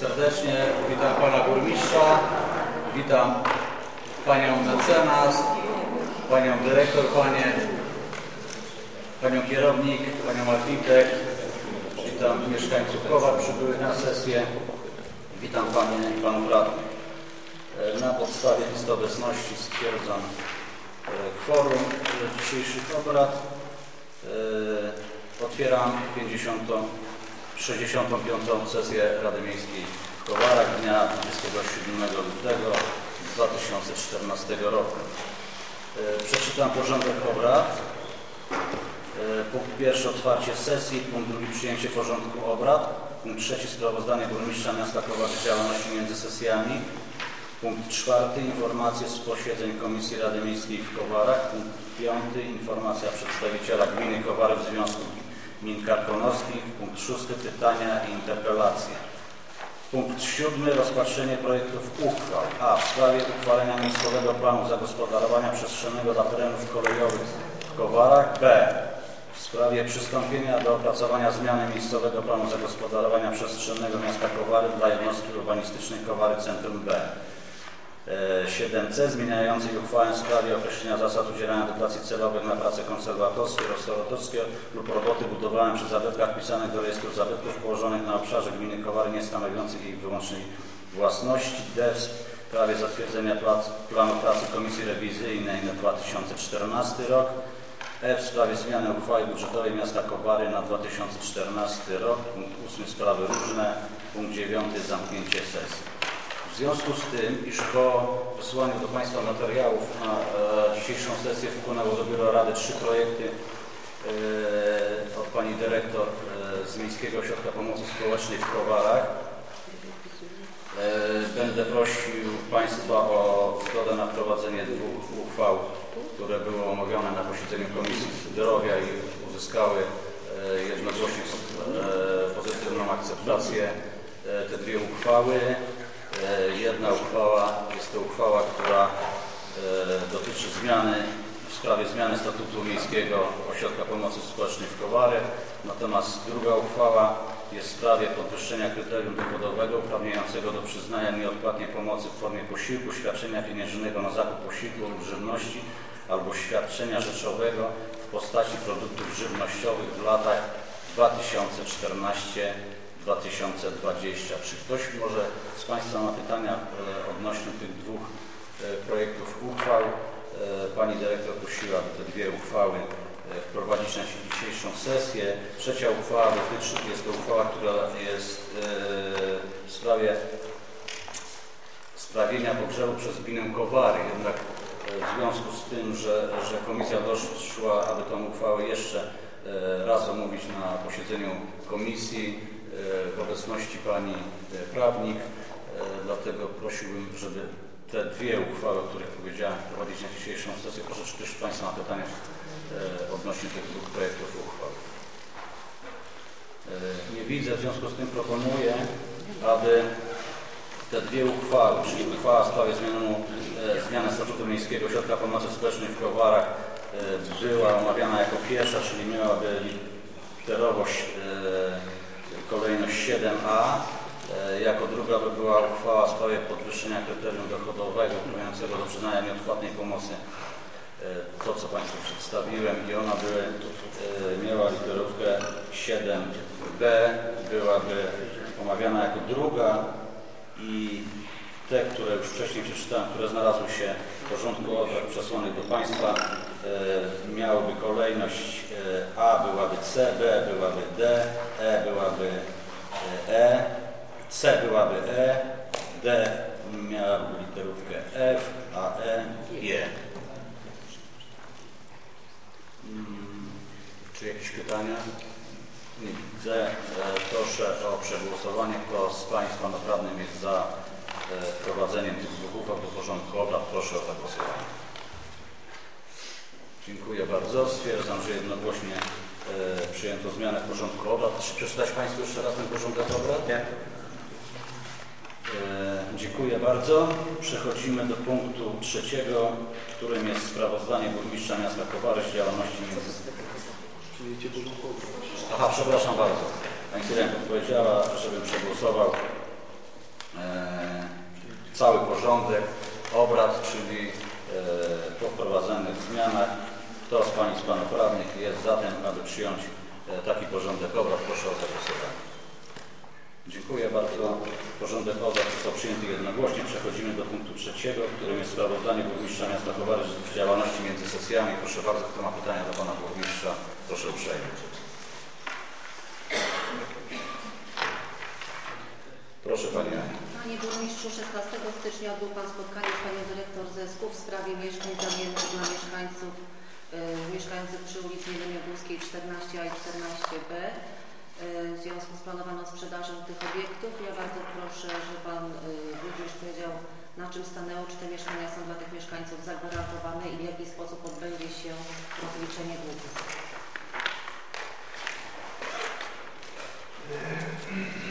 Serdecznie witam Pana Burmistrza, witam Panią Mecenas, Panią Dyrektor, Panie, Panią Kierownik, Panią Architekt, witam mieszkańców Kowar przybyłych na sesję, witam Panie i Panów Radnych. E, Na podstawie listy obecności stwierdzam e, kworum dzisiejszych obrad. E, Otwieram 50. 65. sesję Rady Miejskiej w Kowarach dnia 27 lutego 2014 roku. E, Przeczytam porządek obrad. E, Punkt pierwszy otwarcie sesji, punkt drugi przyjęcie porządku obrad, punkt trzeci sprawozdanie burmistrza miasta Kowary z działalności między sesjami, punkt czwarty informacje z posiedzeń Komisji Rady Miejskiej w Kowarach, punkt piąty informacja przedstawiciela gminy Kowary w związku gmin karkonoskich, punkt szósty pytania i interpelacje. Punkt siódmy rozpatrzenie projektów uchwał. A. W sprawie uchwalenia miejscowego planu zagospodarowania przestrzennego dla terenów kolejowych w Kowarach. B. W sprawie przystąpienia do opracowania zmiany miejscowego planu zagospodarowania przestrzennego miasta Kowary dla jednostki urbanistycznej Kowary Centrum B. E, 7c zmieniającej uchwałę w sprawie określenia zasad udzielania dotacji celowych na prace konserwatorskie, restauratorskie lub roboty budowlane przy zabytkach wpisanych do rejestru zabytków położonych na obszarze gminy Kowary niestanowiących ich wyłącznej własności. D. W sprawie zatwierdzenia planu pracy Komisji Rewizyjnej na 2014 rok. E. W sprawie zmiany uchwały budżetowej miasta Kowary na 2014 rok. Punkt 8 sprawy różne. Punkt 9 zamknięcie sesji. W związku z tym, iż po wysłaniu do Państwa materiałów na e, dzisiejszą sesję wpłynęło do Biura Rady trzy projekty e, od Pani Dyrektor e, z Miejskiego Ośrodka Pomocy Społecznej w Kowarach, e, będę prosił Państwa o zgodę na wprowadzenie dwóch uchwał, które były omawiane na posiedzeniu Komisji Zdrowia i uzyskały e, jednogłośnie e, pozytywną akceptację te dwie uchwały. E, Jedna uchwała jest to uchwała, która e, dotyczy zmiany w sprawie zmiany statutu miejskiego Ośrodka Pomocy Społecznej w Kowary. Natomiast druga uchwała jest w sprawie podwyższenia kryterium dochodowego uprawniającego do przyznania nieodpłatnej pomocy w formie posiłku, świadczenia pieniężnego na zakup posiłku lub żywności albo świadczenia rzeczowego w postaci produktów żywnościowych w latach 2014 2020. Czy ktoś może z Państwa ma pytania e, odnośnie tych dwóch e, projektów uchwał? E, Pani Dyrektor prosiła, by te dwie uchwały wprowadzić na dzisiejszą sesję. Trzecia uchwała dotyczy, jest to uchwała, która jest w sprawie sprawienia pogrzebu przez gminę Kowary. Jednak w związku z tym, że, że komisja doszła, aby tę uchwałę jeszcze raz omówić na posiedzeniu komisji w obecności pani e, prawnik, e, dlatego prosiłbym, żeby te dwie uchwały, o których powiedziałem, wprowadzić na dzisiejszą sesję. Proszę, z Państwa ma pytania e, odnośnie tych dwóch projektów uchwał? Nie widzę, w związku z tym proponuję, aby te dwie uchwały, czyli uchwała w sprawie zmiany, zmiany statutu Miejskiego Ośrodka Pomocy Społecznej w Kowarach była omawiana jako pierwsza, czyli miałaby literowość kolejność 7a. E, jako druga by była uchwała w sprawie podwyższenia kryterium dochodowego uprawniającego do przyznania nieodpłatnej pomocy. E, to, co Państwu przedstawiłem i ona by e, miała literówkę 7b, byłaby omawiana jako druga i te, które już wcześniej przeczytałem, które znalazły się porządku obrad przesłanych do Państwa, e, miałyby kolejność e, A byłaby C, B byłaby D, E byłaby E, C byłaby E, D miałaby literówkę F, a E G. Mm, Czy jakieś pytania? Nie widzę. E, Proszę o przegłosowanie. Kto z Państwa radnym jest za e, wprowadzeniem tych dwóch uchwał do porządku obrad? Proszę o zagłosowanie. Dziękuję bardzo. Stwierdzam, że jednogłośnie e, przyjęto zmianę porządku obrad. Czy przeczytać Państwu jeszcze raz ten porządek obrad? Nie. E, Dziękuję bardzo. Przechodzimy do punktu trzeciego, którym jest sprawozdanie burmistrza miasta Kowary z działalności między... Aha, przepraszam bardzo. Pani Syrenko powiedziała, żebym przegłosował E, cały porządek obrad, czyli e, po wprowadzanych zmianach. Kto z Pań i z Panów Radnych jest za tym, aby przyjąć e, taki porządek obrad? Proszę o zagłosowanie. Dziękuję bardzo. Porządek obrad został przyjęty jednogłośnie. Przechodzimy do punktu trzeciego, którym jest sprawozdanie burmistrza miasta Kowary z działalności między sesjami. Proszę bardzo, kto ma pytania do pana burmistrza, proszę uprzejmie. Proszę panie Panie Burmistrzu, 16 stycznia odbył Pan spotkanie z Panią Dyrektor Zesku w sprawie mieszkań zamiennych dla mieszkańców y, mieszkających przy ulicy Jeleniogórskiej 14a i 14b y, w związku z planowaną sprzedażą tych obiektów. Ja bardzo proszę, że Pan y, powiedział na czym stanęło, czy te mieszkania są dla tych mieszkańców zagwarantowane i w jaki sposób odbędzie się rozliczenie długów.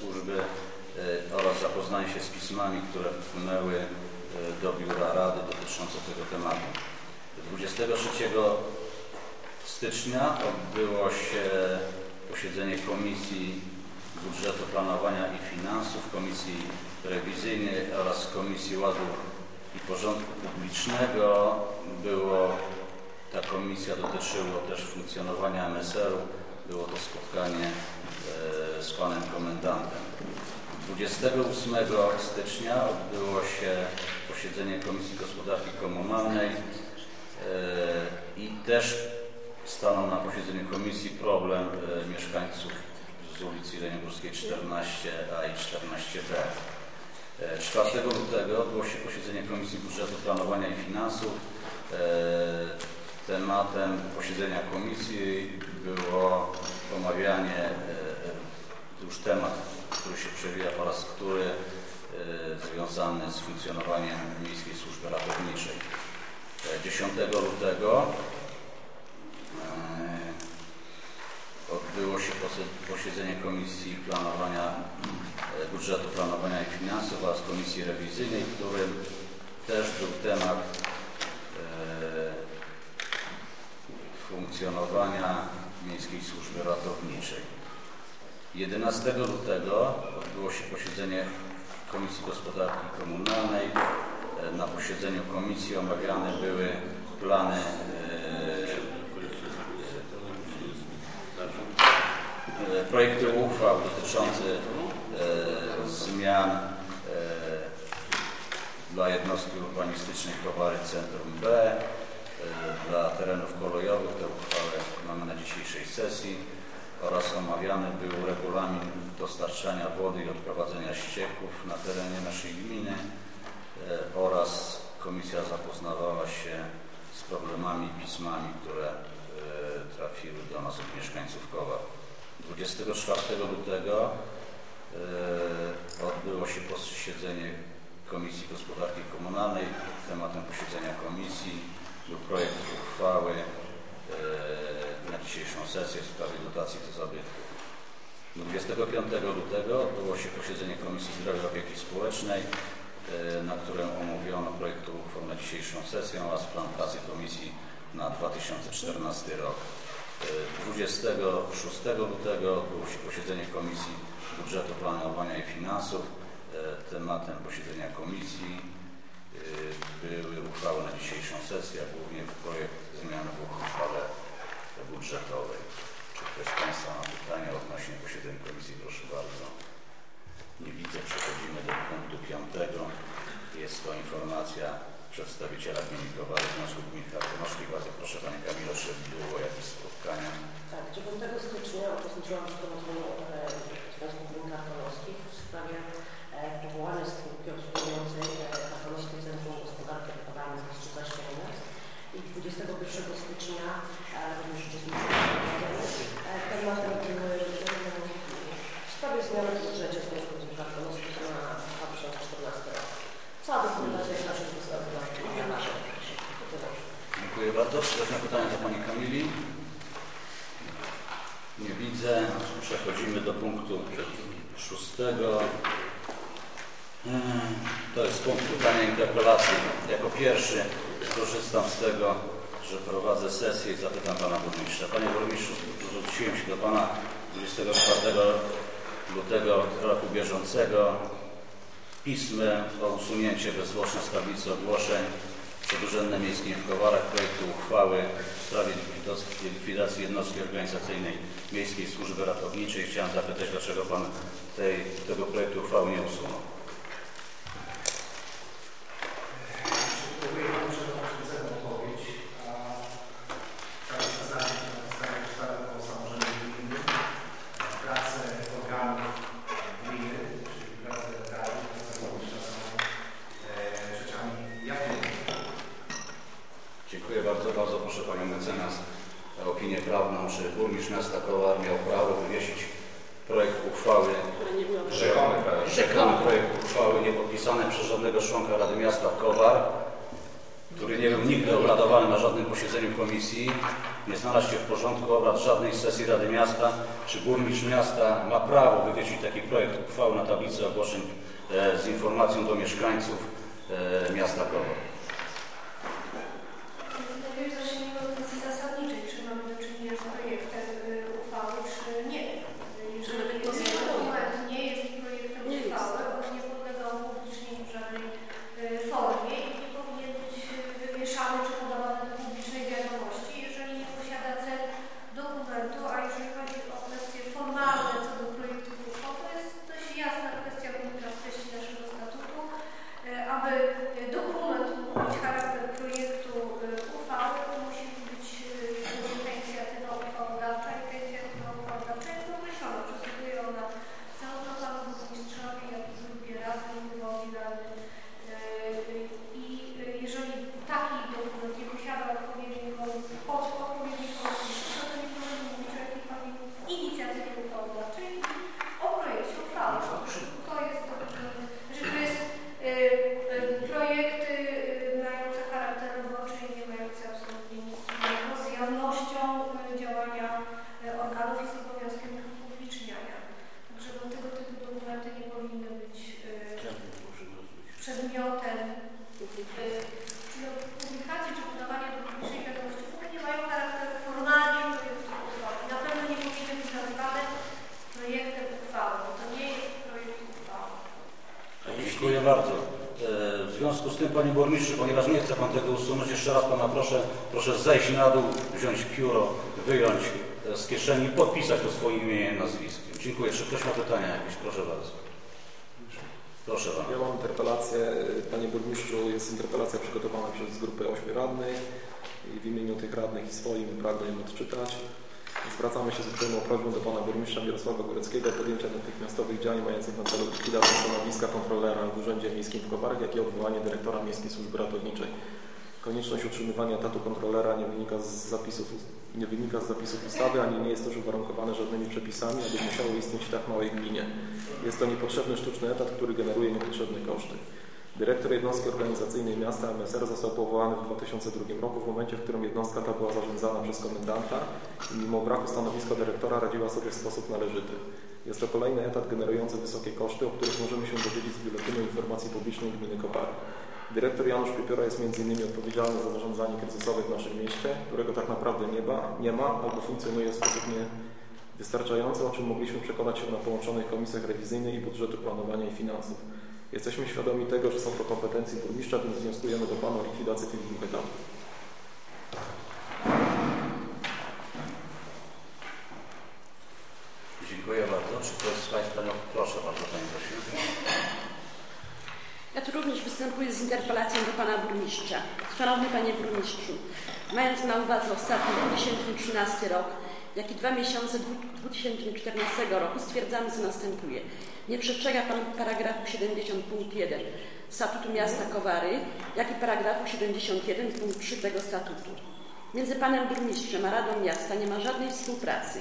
służby e, oraz zapoznanie się z pismami, które wpłynęły e, do Biura Rady dotyczące tego tematu. 23 stycznia odbyło się posiedzenie Komisji Budżetu Planowania i Finansów, Komisji Rewizyjnej oraz Komisji Ładu i Porządku Publicznego. Było, ta komisja dotyczyła też funkcjonowania MSR-u. Było to spotkanie z panem komendantem. 28 stycznia odbyło się posiedzenie Komisji Gospodarki Komunalnej e, i też stanął na posiedzeniu komisji problem e, mieszkańców z ulicy Jeleniogórskiej 14a i 14b. E, 4 lutego odbyło się posiedzenie Komisji Budżetu Planowania i Finansów. E, Tematem posiedzenia komisji było omawianie, e, e, już temat, który się przewija po raz który, e, związany z funkcjonowaniem Miejskiej Służby Ratowniczej. E, 10 lutego e, odbyło się posiedzenie Komisji Planowania, e, Budżetu Planowania i Finansów oraz Komisji Rewizyjnej, w którym też był temat e, funkcjonowania Miejskiej Służby Ratowniczej. 11 lutego odbyło się posiedzenie Komisji Gospodarki Komunalnej. E, Na posiedzeniu komisji omawiane były plany e, e, projekty uchwał dotyczących e, zmian dla jednostki urbanistycznej Kowary Centrum B, dla terenów kolejowych. Te uchwały mamy na dzisiejszej sesji oraz omawiany był regulamin dostarczania wody i odprowadzenia ścieków na terenie naszej gminy e, oraz komisja zapoznawała się z problemami i pismami, które e, trafiły do nas od mieszkańców Kowar. 24 lutego e, odbyło się posiedzenie Komisji Gospodarki Komunalnej. Tematem posiedzenia komisji był projekt uchwały dzisiejszą sesję w sprawie dotacji do zabytków. 25 lutego odbyło się posiedzenie Komisji Zdrowia i Opieki Społecznej, e, na którym omówiono projekt uchwał na dzisiejszą sesję oraz plan pracy komisji na 2014 rok. E, 26 lutego odbyło się posiedzenie Komisji Budżetu Planowania i Finansów. E, Tematem posiedzenia komisji e, były uchwały na dzisiejszą sesję, a głównie projekt zmiany w uchwale budżetowej. Czy ktoś z Państwa ma pytania odnośnie posiedzeń komisji? Proszę bardzo. Nie widzę. Przechodzimy do punktu piątego. Jest to informacja przedstawiciela gminy Kowary Związku Gmin Karkonoszkich. Bardzo proszę Panie Kamilo, czy było jakieś spotkania? Tak, 9 stycznia uczestniczyłam w zgromadzeniu e, Związku Gmin Karkonoskich w sprawie e, powołanej spółki obsługującej e, Karkonoskie Centrum Gospodarki Odpadami z Ostrzyca Ścielne i 21 stycznia e, również uczestniczyłam w zgromadzeniu. E, Tematem były e, w sprawie zmiany w budżecie Związku Gmin Karkonoskich na 2014 rok. Cała dokumentacja jest naszym występem na naszym. Tyle. Dziękuję bardzo. Czy na pytania do Pani Kamili? Nie widzę. Przechodzimy do punktu szóstego. Hmm, To jest punkt pytania interpelacji. Jako pierwszy skorzystam z tego, że prowadzę sesję i zapytam Pana Burmistrza. Panie Burmistrzu, zwróciłem się do Pana 24 lutego roku bieżącego pismem o usunięcie bezzwłoczne z tablicy ogłoszeń przed Urzędem Miejskim w Kowarach projektu uchwały w sprawie likwidacji jednostki organizacyjnej Miejskiej Służby Ratowniczej. Chciałem zapytać, dlaczego Pan tej, tego projektu uchwały nie usunął. Dziękuję Panu Przewodniczący za odpowiedź. A Chciałbym zaznaczyć na podstawie ustawy o samorządzie gminnym pracę organów gminy, czyli pracę rady, pracę burmistrza są e, rzeczami jawnymi. Dziękuję bardzo. Bardzo proszę Panią mecenas o opinię prawną, czy burmistrz miasta Kowar miał prawo wywiesić projekt uchwały które nie były Rzekomy Rzekomy projekt uchwały nie podpisany przez żadnego członka Rady Miasta Kowar, który nie był nigdy obradowany na żadnym posiedzeniu komisji, nie znalazł się w porządku obrad żadnej sesji Rady Miasta, czy burmistrz miasta ma prawo wywiesić taki projekt uchwały na tablicy ogłoszeń e, z informacją do mieszkańców e, miasta Kowar. Najpierw zacznijmy od kwestii zasadniczej, czy mamy do czynienia z projektem y, uchwały, czy nie. Jeżeli To jest nie. dokument nie jest projektem Nie jest. uchwały, on nie podlega upublicznieniu w żadnej y, formie i nie powinien być y, wywieszany czy podawany do publicznej wiadomości, jeżeli nie posiada cel dokumentu, a jeżeli chodzi o kwestie formalne co do projektów uchwał, to jest dość jasna kwestia wynika z treści naszego statutu, y, aby y, dokument mógł mieć charakter projektu y, uchwały, to musi być y, inicjatywa uchwałodawcza i ta inicjatywa uchwałodawcza jest określona. Przysługuje ona zarówno panu burmistrzowi, jak i grupie rady, wpływowi rady. Y, I y, jeżeli taki dokument nie posiada odpowiedniego, od, odpowiedniej komisji, to nie możemy mówić o jakiejkolwiek inicjatywie uchwałodawczej, o projekcie uchwały. To jest, y, że to jest y, y, projekty y, mające charakter roboczy i nie mające absolutnie nic wspólnego z jawnością y, działania y, organów i z obowiązkiem ich upubliczniania. Także no, tego typu dokumenty nie powinny być y, przedmiotem y, czy no, publikacji, czy podawania do publicznej wiadomości, póki nie mają charakteru formalnie projektu uchwały. Na pewno nie powinny być nazywane projektem uchwały, bo to nie jest projekt uchwały. Dziękuję bardzo. E, W związku z tym, Panie Burmistrzu, ponieważ nie chce Pan tego usunąć, jeszcze raz Pana proszę, zejść na dół, wziąć pióro, wyjąć e, z kieszeni podpisać to swoim imieniem i nazwiskiem. Dziękuję. Czy ktoś ma pytania jakieś? Proszę bardzo. Proszę Pana. Ja mam interpelację, Panie Burmistrzu, jest interpelacja przygotowana przez grupę ośmiu radnych i w imieniu tych radnych i swoim pragnę ją odczytać. Zwracamy się z uprzejmą prośbą do Pana Burmistrza Mirosława Góreckiego o podjęcie natychmiastowych działań mających na celu likwidację stanowiska kontrolera w Urzędzie Miejskim w Kowarach, jak i odwołanie dyrektora Miejskiej Służby Ratowniczej. Konieczność utrzymywania etatu kontrolera nie wynika z zapisów, nie wynika z zapisów ustawy, ani nie jest też uwarunkowane żadnymi przepisami, aby musiało istnieć w tak małej gminie. Jest to niepotrzebny sztuczny etat, który generuje niepotrzebne koszty. Dyrektor jednostki organizacyjnej miasta MSR został powołany w 2002 roku, w momencie, w którym jednostka ta była zarządzana przez komendanta i mimo braku stanowiska dyrektora radziła sobie w sposób należyty. Jest to kolejny etat generujący wysokie koszty, o których możemy się dowiedzieć z Biuletynu Informacji Publicznej Gminy Kopary. Dyrektor Janusz Piepiora jest m.in. odpowiedzialny za zarządzanie kryzysowe w naszym mieście, którego tak naprawdę nie ma, nie ma albo funkcjonuje w sposób niewystarczający, o czym mogliśmy przekonać się na połączonych komisjach rewizyjnej i budżetu planowania i finansów. Jesteśmy świadomi tego, że są to kompetencje burmistrza, więc wnioskujemy do Pana o likwidację tych dwóch etatów. Dziękuję bardzo. Czy ktoś z Państwa nie... Proszę bardzo. Ja tu również występuję z interpelacją do Pana Burmistrza. Szanowny Panie Burmistrzu, mając na uwadze ostatni 2013 rok, jak i dwa miesiące 2014 roku stwierdzamy, co następuje. Nie przestrzega Pan paragrafu 70 punkt 1 Statutu Miasta Kowary, jak i paragrafu 71 punkt 3 tego statutu. Między Panem Burmistrzem a Radą Miasta nie ma żadnej współpracy.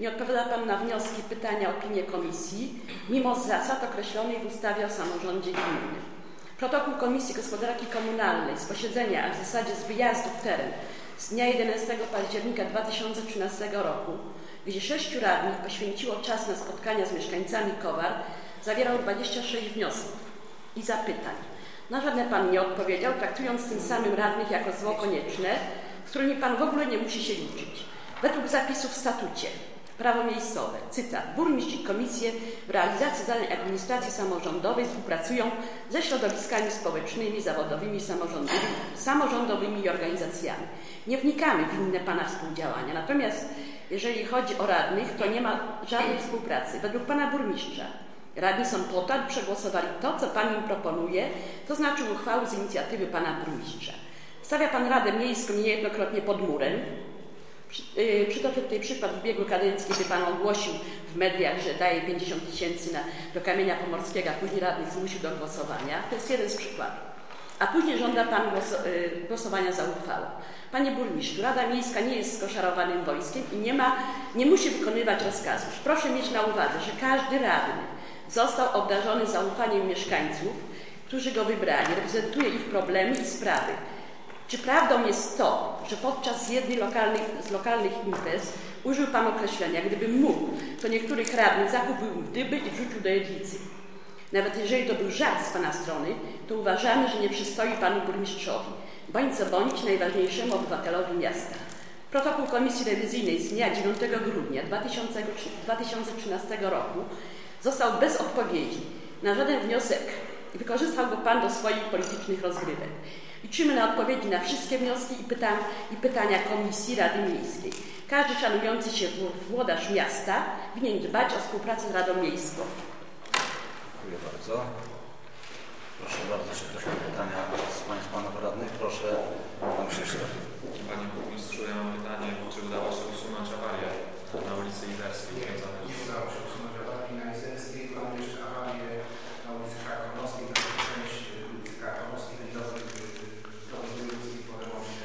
Nie odpowiada Pan na wnioski, pytania, opinie komisji, mimo zasad określonych w ustawie o samorządzie gminnym. Protokół Komisji Gospodarki Komunalnej z posiedzenia, a w zasadzie z wyjazdu w teren z dnia 11 października 2013 roku, gdzie sześciu radnych poświęciło czas na spotkania z mieszkańcami Kowar, zawierał 26 wniosków i zapytań. Na żadne Pan nie odpowiedział, traktując tym samym radnych jako zło konieczne, z którymi Pan w ogóle nie musi się liczyć. Według zapisów w statucie prawo miejscowe. Cytat. Burmistrz i komisje w realizacji zadań administracji samorządowej współpracują ze środowiskami społecznymi, zawodowymi, samorządowymi, samorządowymi i organizacjami. Nie wnikamy w inne Pana współdziałania. Natomiast jeżeli chodzi o radnych, to nie ma żadnej współpracy. Według Pana Burmistrza radni są po to, aby przegłosowali to, co Pan im proponuje, to znaczy uchwały z inicjatywy Pana Burmistrza. Stawia Pan Radę Miejską niejednokrotnie pod murem. Yy, Przytoczę tutaj przykład ubiegłej kadencji, kiedy Pan ogłosił w mediach, że daje 50 tysięcy do kamienia pomorskiego, a później radnych zmusił do głosowania. To jest jeden z przykładów. A później żąda Pan yy, głosowania za. Panie burmistrzu, Rada Miejska nie jest skoszarowanym wojskiem i nie, ma, nie musi wykonywać rozkazów. Proszę mieć na uwadze, że każdy radny został obdarzony zaufaniem mieszkańców, którzy go wybrali. Reprezentuje ich problemy i sprawy. Czy prawdą jest to, że podczas jednej z lokalnych imprez użył Pan określenia, gdyby mógł, to niektórych radnych zakupił w dyby i wrzucił do jedlicy? Nawet jeżeli to był żart z Pana strony, to uważamy, że nie przystoi Panu burmistrzowi, bądź co bądź najważniejszemu obywatelowi miasta. Protokół Komisji Rewizyjnej z dnia 9 grudnia 2000 2013 roku został bez odpowiedzi na żaden wniosek i wykorzystał go Pan do swoich politycznych rozgrywek. Liczymy na odpowiedzi na wszystkie wnioski i, i pytania Komisji Rady Miejskiej. Każdy szanujący się włodarz miasta winien dbać o współpracę z Radą Miejską. Dziękuję bardzo. Proszę bardzo, czy ktoś ma pytania z Państwa panów radnych? Proszę, Pan Krzysztof. Panie burmistrzu, ja mam pytanie, czy udało się usunąć awarię na ulicy Izerskiej związaną Nie z... udało się usunąć awarii na Izerskiej, mamy jeszcze awarię na ulicy Karkonoskiej, na tej część ulicy Karkonoskiej, tej drogi, drogi wojewódzkiej po remoncie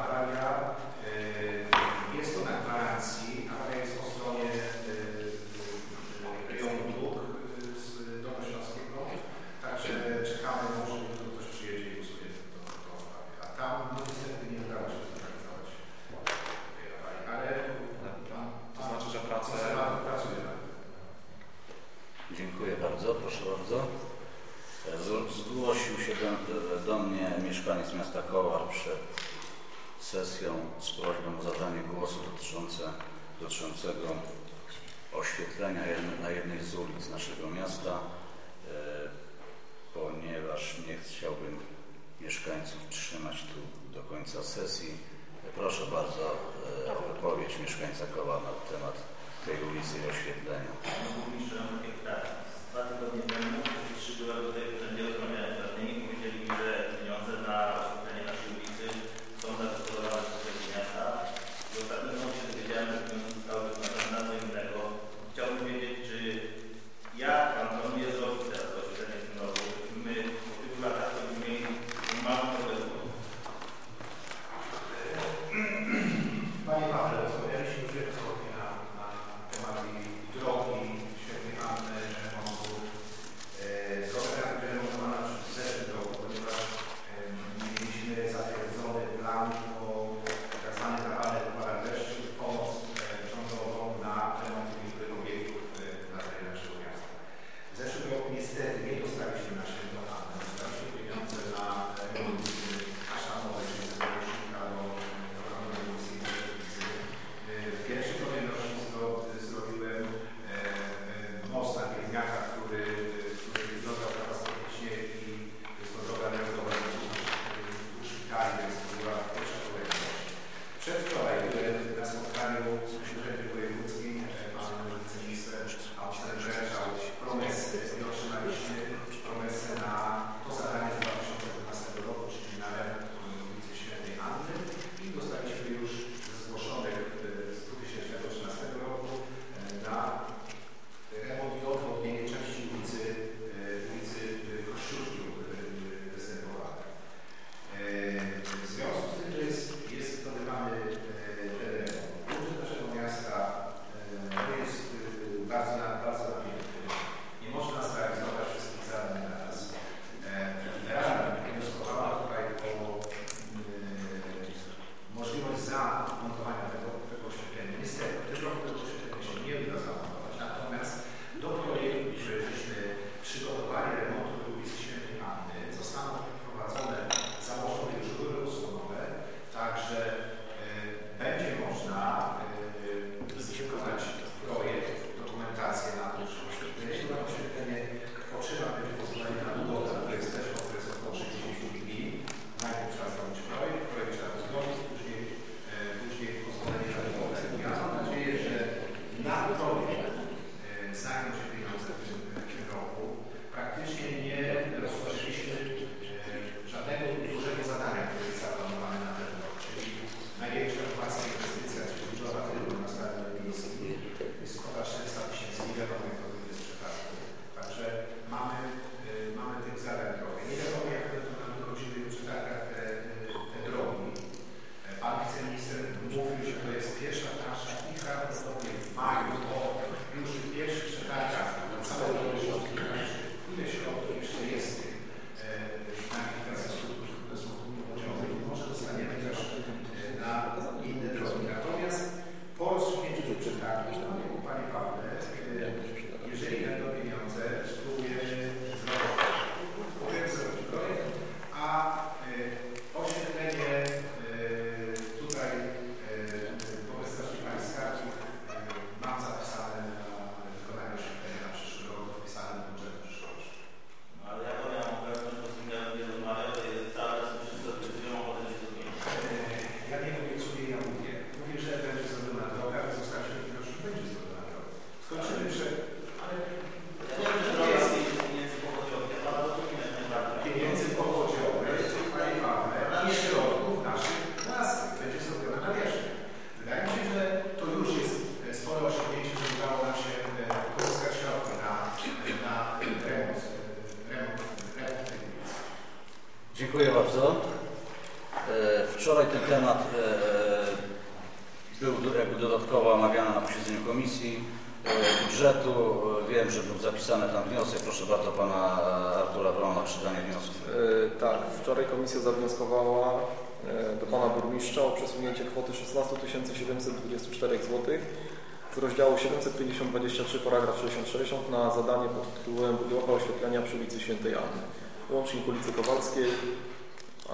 paragraf 60 na zadanie pod tytułem budowa oświetlenia przy ulicy Świętej Anny, łącznik ulicy Kowalskiej,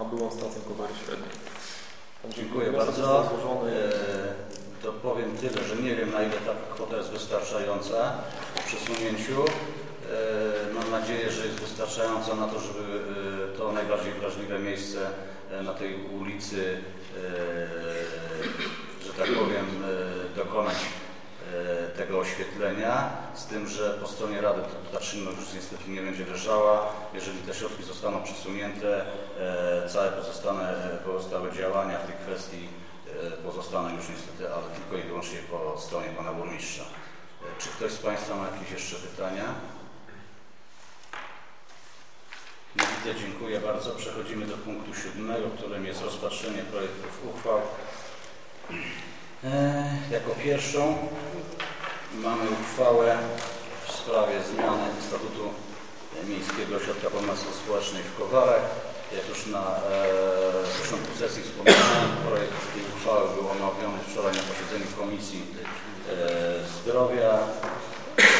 a byłą stacją Kowary Średniej. Dziękuję bardzo. został złożony. E, To powiem tyle, że nie wiem na ile ta kwota jest wystarczająca w przesunięciu. E, Mam nadzieję, że jest wystarczająca na to, żeby e, to najbardziej wrażliwe miejsce e, na tej ulicy, e, że tak powiem, e, dokonać tego oświetlenia, z tym, że po stronie Rady ta czynność już niestety nie będzie leżała. Jeżeli te środki zostaną przesunięte, e, całe pozostane, pozostałe działania w tej kwestii e, pozostaną już niestety, ale tylko i wyłącznie po stronie Pana Burmistrza. E, Czy ktoś z Państwa ma jakieś jeszcze pytania? Nie widzę, dziękuję bardzo. Przechodzimy do punktu siódmego, którym jest rozpatrzenie projektów uchwał. E, Jako pierwszą mamy uchwałę w sprawie zmiany statutu Miejskiego Ośrodka Pomocy Społecznej w Kowarach. Jak już na e, początku sesji wspomniałem, projekt tej uchwały był omawiany wczoraj na posiedzeniu Komisji e, Zdrowia.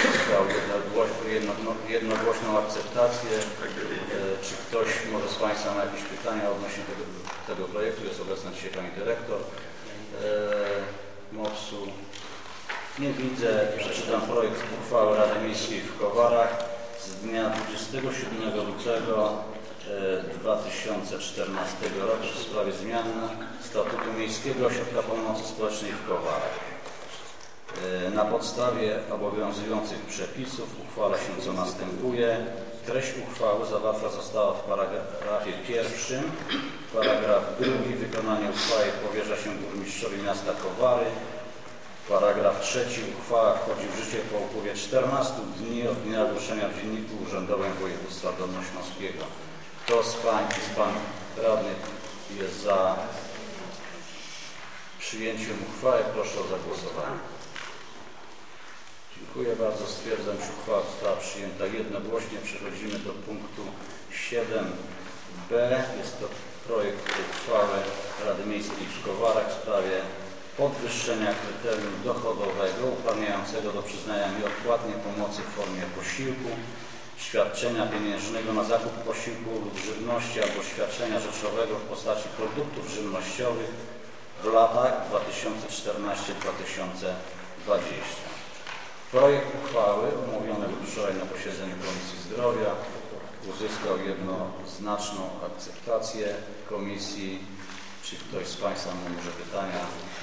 Uzyskał jednogłoś- jedno- no, jednogłośną akceptację. E, czy ktoś może z Państwa ma jakieś pytania odnośnie tego, tego projektu? Jest obecna dzisiaj Pani Dyrektor e, MOPS-u. Nie widzę. Przeczytam projekt uchwały Rady Miejskiej w Kowarach z dnia 27 lutego e, 2014 roku w sprawie zmiany statutu Miejskiego Ośrodka Pomocy Społecznej w Kowarach. E, Na podstawie obowiązujących przepisów uchwala się co następuje. Treść uchwały zawarta została w paragrafie pierwszym. Paragraf drugi. Wykonanie uchwały powierza się burmistrzowi miasta Kowary. Paragraf trzeci. Uchwała wchodzi w życie po upływie 14 dni od dnia ogłoszenia w Dzienniku Urzędowym Województwa Dolnośląskiego. Kto z Pań i z Panów Radnych jest za przyjęciem uchwały? Proszę o zagłosowanie. Dziękuję bardzo. Stwierdzam, że uchwała została przyjęta jednogłośnie. Przechodzimy do punktu 7b. Jest to projekt uchwały Rady Miejskiej w Kowarach w sprawie podwyższenia kryterium dochodowego uprawniającego do przyznania nieodpłatnej pomocy w formie posiłku, świadczenia pieniężnego na zakup posiłku lub żywności albo świadczenia rzeczowego w postaci produktów żywnościowych w latach 2014-2020. Projekt uchwały omówiony wczoraj na posiedzeniu Komisji Zdrowia uzyskał jednoznaczną akceptację Komisji. Czy ktoś z Państwa ma może pytania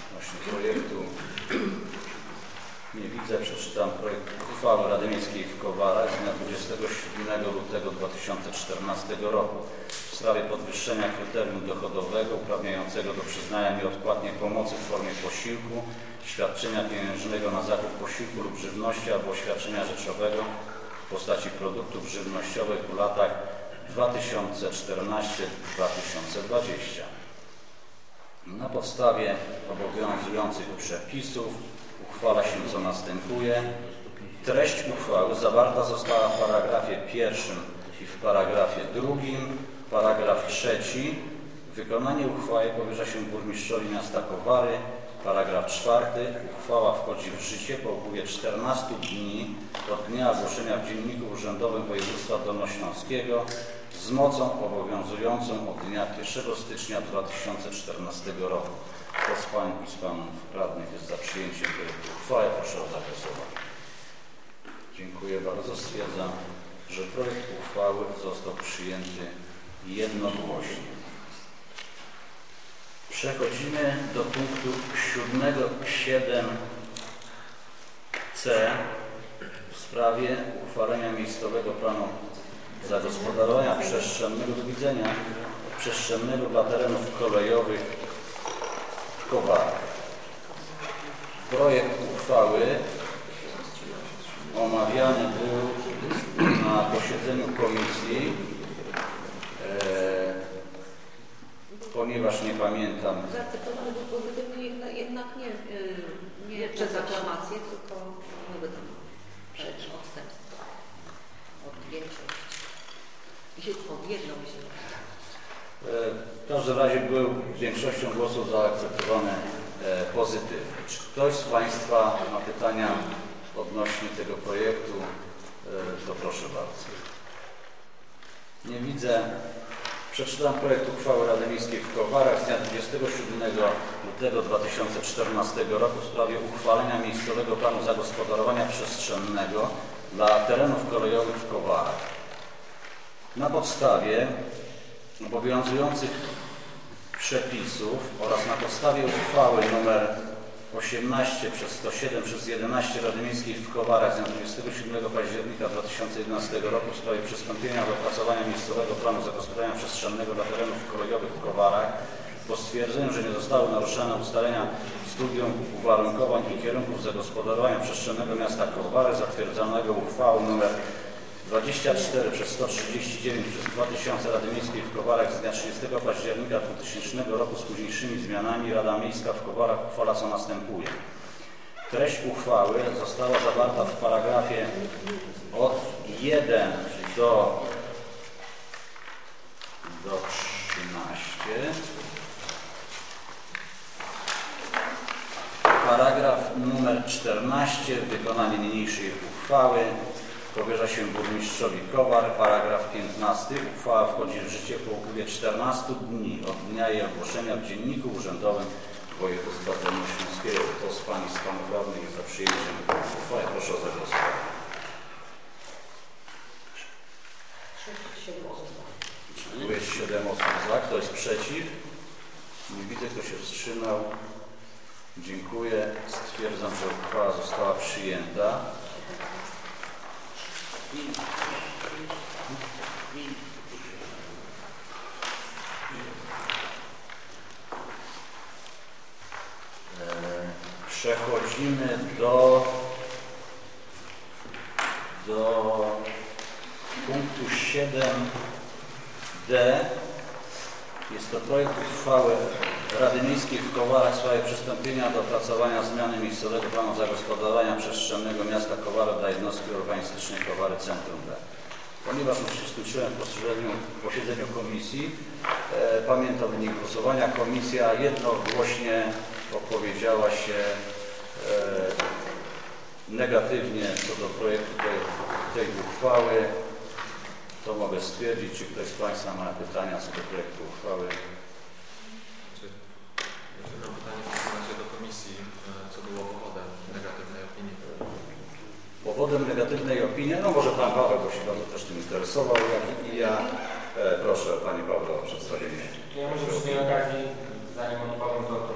odnośnie projektu? Nie widzę. Przeczytam projekt uchwały Rady Miejskiej w Kowarach z dnia 27 lutego 2014 roku w sprawie podwyższenia kryterium dochodowego uprawniającego do przyznania nieodpłatnej pomocy w formie posiłku, świadczenia pieniężnego na zakup posiłku lub żywności albo świadczenia rzeczowego w postaci produktów żywnościowych w latach 2014-2020. Na podstawie obowiązujących przepisów uchwala się co następuje. Treść uchwały zawarta została w paragrafie pierwszym i w paragrafie drugim. Paragraf trzeci. Wykonanie uchwały powierza się burmistrzowi miasta Kowary. Paragraf czwarty. Uchwała wchodzi w życie po upływie 14 dni od dnia ogłoszenia w Dzienniku Urzędowym Województwa Dolnośląskiego z mocą obowiązującą od dnia 1 stycznia 2014 roku. Kto z Pań i z Panów Radnych jest za przyjęciem projektu uchwały? Proszę o zagłosowanie. Dziękuję bardzo. Stwierdzam, że projekt uchwały został przyjęty jednogłośnie. Przechodzimy do punktu 7, 7c w sprawie uchwalenia miejscowego planu zagospodarowania przestrzennego do widzenia przestrzennego dla terenów kolejowych w Kowarach. Projekt uchwały omawiany był na posiedzeniu komisji e, ponieważ nie pamiętam, Zaakceptowany był pozytywnie, jednak, jednak nie, y, nie Nie przez aklamację, tylko nie wydano przecz odstępstwa od większości. Jednomyślności. E, W każdym razie był większością głosów zaakceptowany e, pozytywnie. Czy ktoś z Państwa ma pytania odnośnie tego projektu? E, To proszę bardzo. Nie widzę. Przeczytam projekt uchwały Rady Miejskiej w Kowarach z dnia 27 lutego 2014 roku w sprawie uchwalenia miejscowego planu zagospodarowania przestrzennego dla terenów kolejowych w Kowarach. Na podstawie obowiązujących przepisów oraz na podstawie uchwały nr 18 przez 107 przez 11 Rady Miejskiej w Kowarach z dnia 27 października 2011 roku w sprawie przystąpienia do opracowania miejscowego planu zagospodarowania przestrzennego dla terenów kolejowych w Kowarach po stwierdzeniu, że nie zostały naruszone ustalenia studium uwarunkowań i kierunków zagospodarowania przestrzennego miasta Kowary zatwierdzonego uchwałą nr 24 przez 139 przez 2000 Rady Miejskiej w Kowarach z dnia 30 października 2000 roku z późniejszymi zmianami Rada Miejska w Kowarach uchwala co następuje. Treść uchwały została zawarta w paragrafie od 1 do, do 13. Paragraf numer 14. Wykonanie niniejszej uchwały powierza się burmistrzowi Kowar. Paragraf 15. Uchwała wchodzi w życie po upływie 14 dni od dnia jej ogłoszenia w Dzienniku Urzędowym Województwa Dolnośląskiego. Kto z Pani z Panów Radnych jest za przyjęciem uchwały? Proszę o zagłosowanie. 6-7 osób. Tu jest 7 osób za. Kto jest przeciw? Nie widzę, kto się wstrzymał. Dziękuję. Stwierdzam, że uchwała została przyjęta. Przechodzimy do, do punktu 7d. Jest to projekt uchwały Rady Miejskiej w Kowarach w sprawie przystąpienia do opracowania zmiany miejscowego planu zagospodarowania przestrzennego miasta Kowary dla jednostki urbanistycznej Kowary Centrum B. Ponieważ uczestniczyłem w posiedzeniu, posiedzeniu komisji, e, pamiętam wynik głosowania, komisja jednogłośnie opowiedziała się e, negatywnie co do projektu tej, tej uchwały. To mogę stwierdzić, czy ktoś z Państwa ma pytania co do projektu uchwały. Czy, czy mam pytanie w takim razie do komisji, e, co było powodem negatywnej opinii? Powodem negatywnej opinii, no może Pan Paweł, bo się bardzo też tym interesował, jak i ja. E, proszę Panie Pawle o przedstawienie. Ja może przy tej okazji, zanim odpowiem, to, to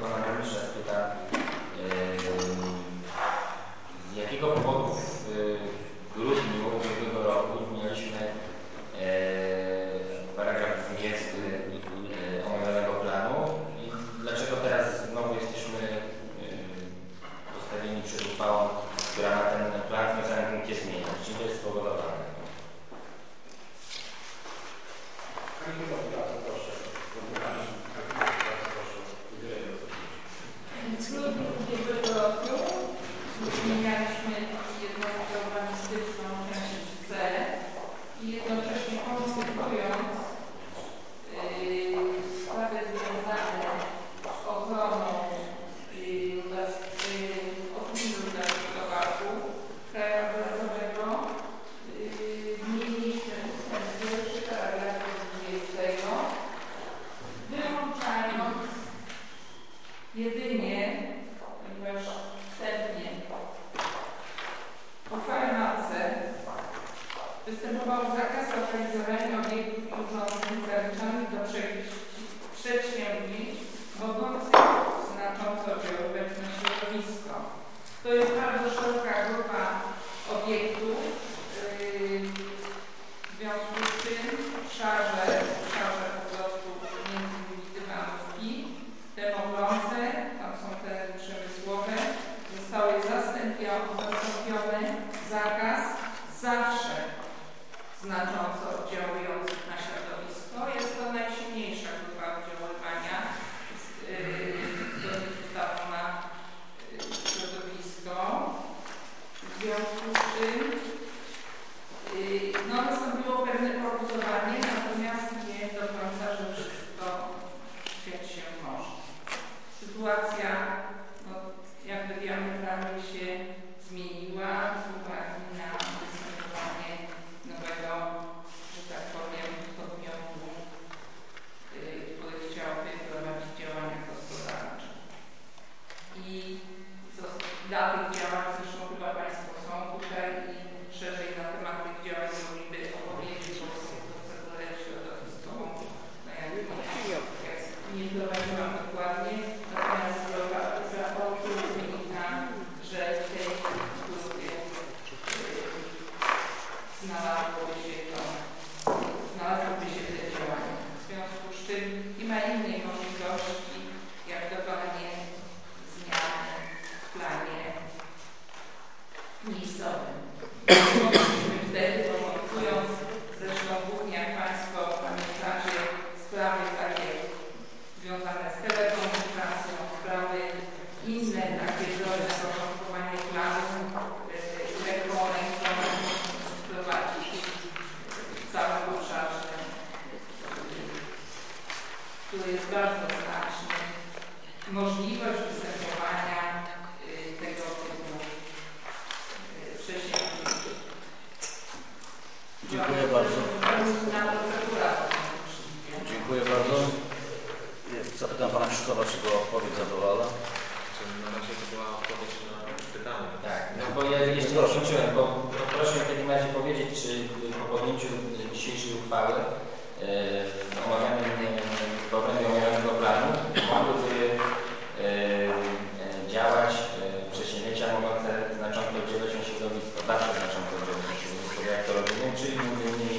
który jest bardzo znaczny, możliwość występowania y, tego typu y, przedsięwzięć. Dziękuję bardzo. Dziękuję bardzo. Zapytam Pana Krzysztofa, czy go odpowiedź zadowala. Czy na razie to była odpowiedź na pytanie. Tak, no bo ja jeszcze nie skończyłem, bo bo proszę w takim razie powiedzieć, czy po podjęciu dzisiejszej uchwały e, w obrębie omawianego planu mogłyby e, e, działać e, przedsięwzięcia mogące znacząco oddzielać się środowisko, zawsze znacząco oddzielać się środowisko, jak to rozumiem, czyli innymi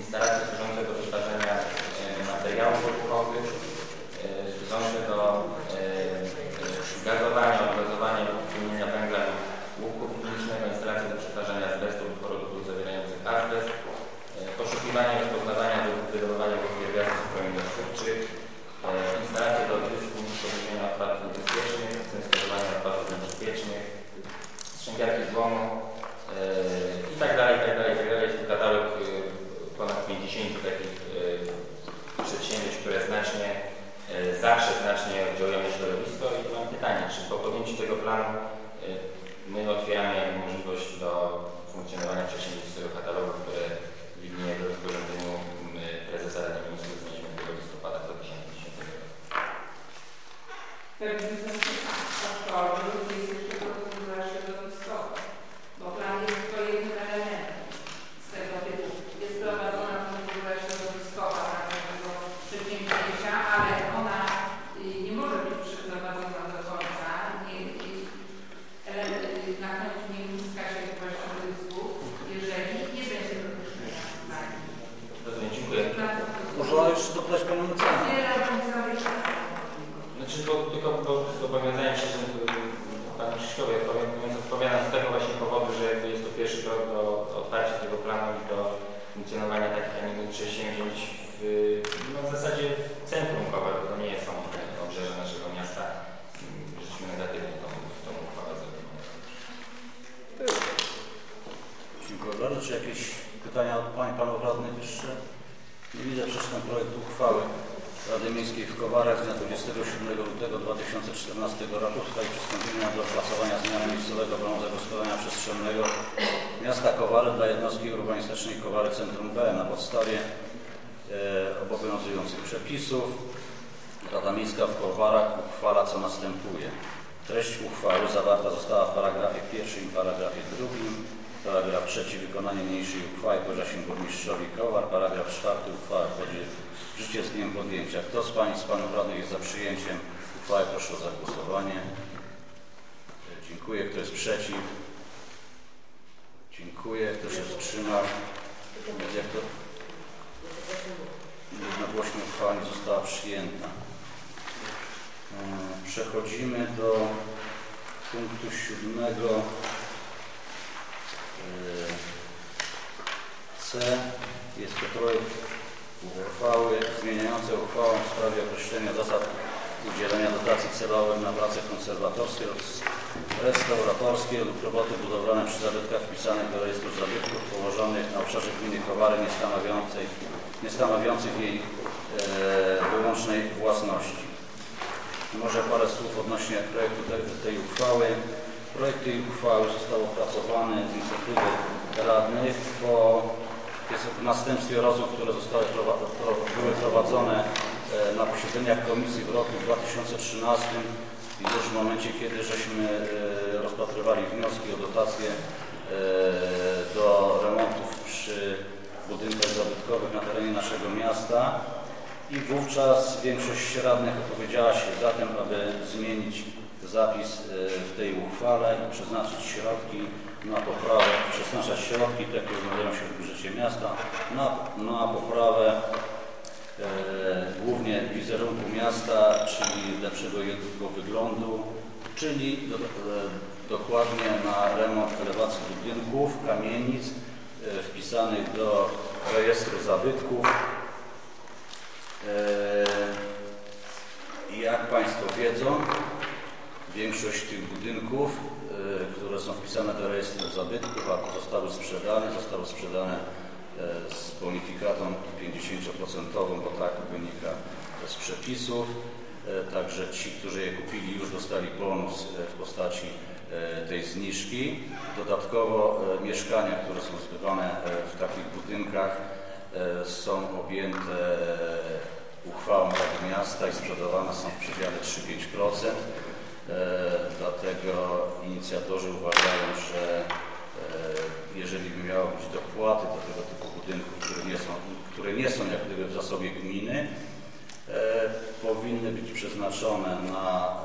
instalacje służące do wytwarzania materiałów wybuchowych, służące do gazowania, odgazowania lub tłumienia węgla łuku publicznego, instalacje do przetwarzania azbestu lub produktów zawierających azbest, e, poszukiwania, strzęgiarki złomu e, i tak dalej, i tak dalej, i tak dalej. Jest tu katalog e, ponad 50 takich e, przedsięwzięć, które znacznie, e, zawsze znacznie oddziałują na środowisko i mam pytanie, czy po podjęciu tego planu my otwieramy możliwość do funkcjonowania przedsięwzięć z tego katalogu, które widnieje w rozporządzeniu prezesa Rady Ministrów z dnia 9 listopada 2010 roku. Pewnie aczkolwiek jest jeszcze procedura środowiskowa, bo plan jest tylko jednym elementem z tego typu. Jest prowadzona procedura środowiskowa każdego przedsięwzięcia, ale ona y, nie może być przeprowadzona do końca. Nie, y, ele- y, na końcu nie uzyska się właściwych zgód, jeżeli nie będzie dopuszczenia planu. Rozumiem, dziękuję. Plan Można jeszcze dopytać Panią Mecenę. zbiera bądź zawiesza. Znaczy, bo, tylko bo zobowiązałem się, że y, Panu Krzysztofowi odpowiem, mówiąc odpowiadam z tego właśnie powodu, że jakby jest to pierwszy krok do otwarcia tego planu i do funkcjonowania takich, a przedsięwzięć w, no, w zasadzie w centrum Kowal, to nie są obrzeże naszego miasta. Mm, Żeśmy negatywnie tą, tą uchwałę zrobili. Dziękuję bardzo. Czy jakieś pytania od Pań, Panów Radnych jeszcze? Nie widzę. Przeczytam projekt uchwały Rady Miejskiej w Kowarach z dnia 27 lutego 2014 roku w sprawie przystąpienia do opracowania zmiany miejscowego planu zagospodarowania przestrzennego miasta Kowary dla jednostki urbanistycznej Kowary Centrum B na podstawie e, obowiązujących przepisów. Rada Miejska w Kowarach uchwala co następuje. Treść uchwały zawarta została w paragrafie pierwszym i paragrafie drugim. Paragraf trzeci. Wykonanie niniejszej uchwały powierza się burmistrzowi Kowar. Paragraf czwarty. Uchwała wchodzi w życie z dniem podjęcia. Kto z Pań i z Panów Radnych jest za przyjęciem uchwały? Proszę o zagłosowanie. Dziękuję. Kto jest przeciw? Dziękuję. Kto się wstrzymał? Jak to? Jednogłośnie uchwała nie została przyjęta. E, Przechodzimy do punktu siódmego e, C. Jest to projekt uchwały zmieniającej uchwałę w sprawie określenia zasad udzielenia dotacji celowych na prace konserwatorskie oraz restauratorskie lub roboty budowlane przy zabytkach wpisanych do rejestru zabytków położonych na obszarze gminy Kowary nie stanowiącej, nie stanowiących jej e, wyłącznej własności. Może parę słów odnośnie projektu tej, tej uchwały. Projekt tej uchwały został opracowany z inicjatywy radnych po w następstwie rozmów, które zostały były prowadzone e, na posiedzeniach komisji w roku 2013 i już w momencie, kiedy żeśmy e, rozpatrywali wnioski o dotacje e, do remontów przy budynkach zabytkowych na terenie naszego miasta. I wówczas większość radnych opowiedziała się za tym, aby zmienić zapis e, w tej uchwale i przeznaczyć środki na poprawę, przeznaczać środki, te, które znajdują się w budżecie miasta, na, na poprawę e, głównie wizerunku miasta, czyli lepszego jego wyglądu, czyli do, e, dokładnie na remont elewacji budynków, kamienic e, wpisanych do rejestru zabytków. E, jak Państwo wiedzą, większość tych budynków, e, które są wpisane do rejestru zabytków, a zostały sprzedane, zostały sprzedane e, z bonifikatą 50%, bo tak wynika z przepisów. E, Także ci, którzy je kupili, już dostali bonus w postaci tej zniżki. Dodatkowo mieszkania, które są zbywane w takich budynkach, są objęte uchwałą Rady Miasta i sprzedawane są w przedziale 3-5%. E, Dlatego inicjatorzy uważają, że e, jeżeli by miało być dopłaty do tego typu budynków, które nie są, które nie są jak gdyby w zasobie gminy, e, powinny być przeznaczone na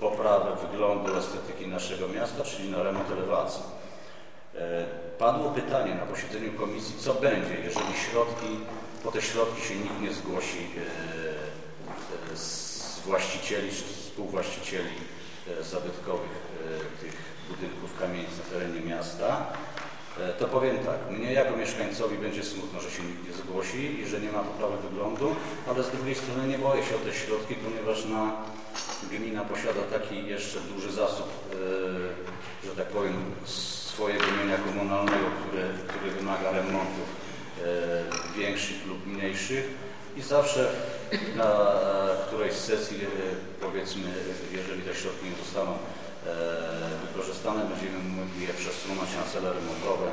poprawę wyglądu estetyki naszego miasta, czyli na remont elewacji. Padło pytanie na posiedzeniu komisji, co będzie, jeżeli środki, po te środki się nikt nie zgłosi z właścicieli czy współwłaścicieli e, zabytkowych e, tych budynków kamienic na terenie miasta. E, To powiem tak, mnie jako mieszkańcowi będzie smutno, że się nikt nie zgłosi i że nie ma poprawy wyglądu, ale z drugiej strony nie boję się o te środki, ponieważ na gmina posiada taki jeszcze duży zasób, że tak powiem, swojego mienia komunalnego, który, który wymaga remontów większych lub mniejszych i zawsze na którejś sesji, e, powiedzmy, jeżeli te środki nie zostaną e, wykorzystane, będziemy mogli je przesunąć na cele remontowe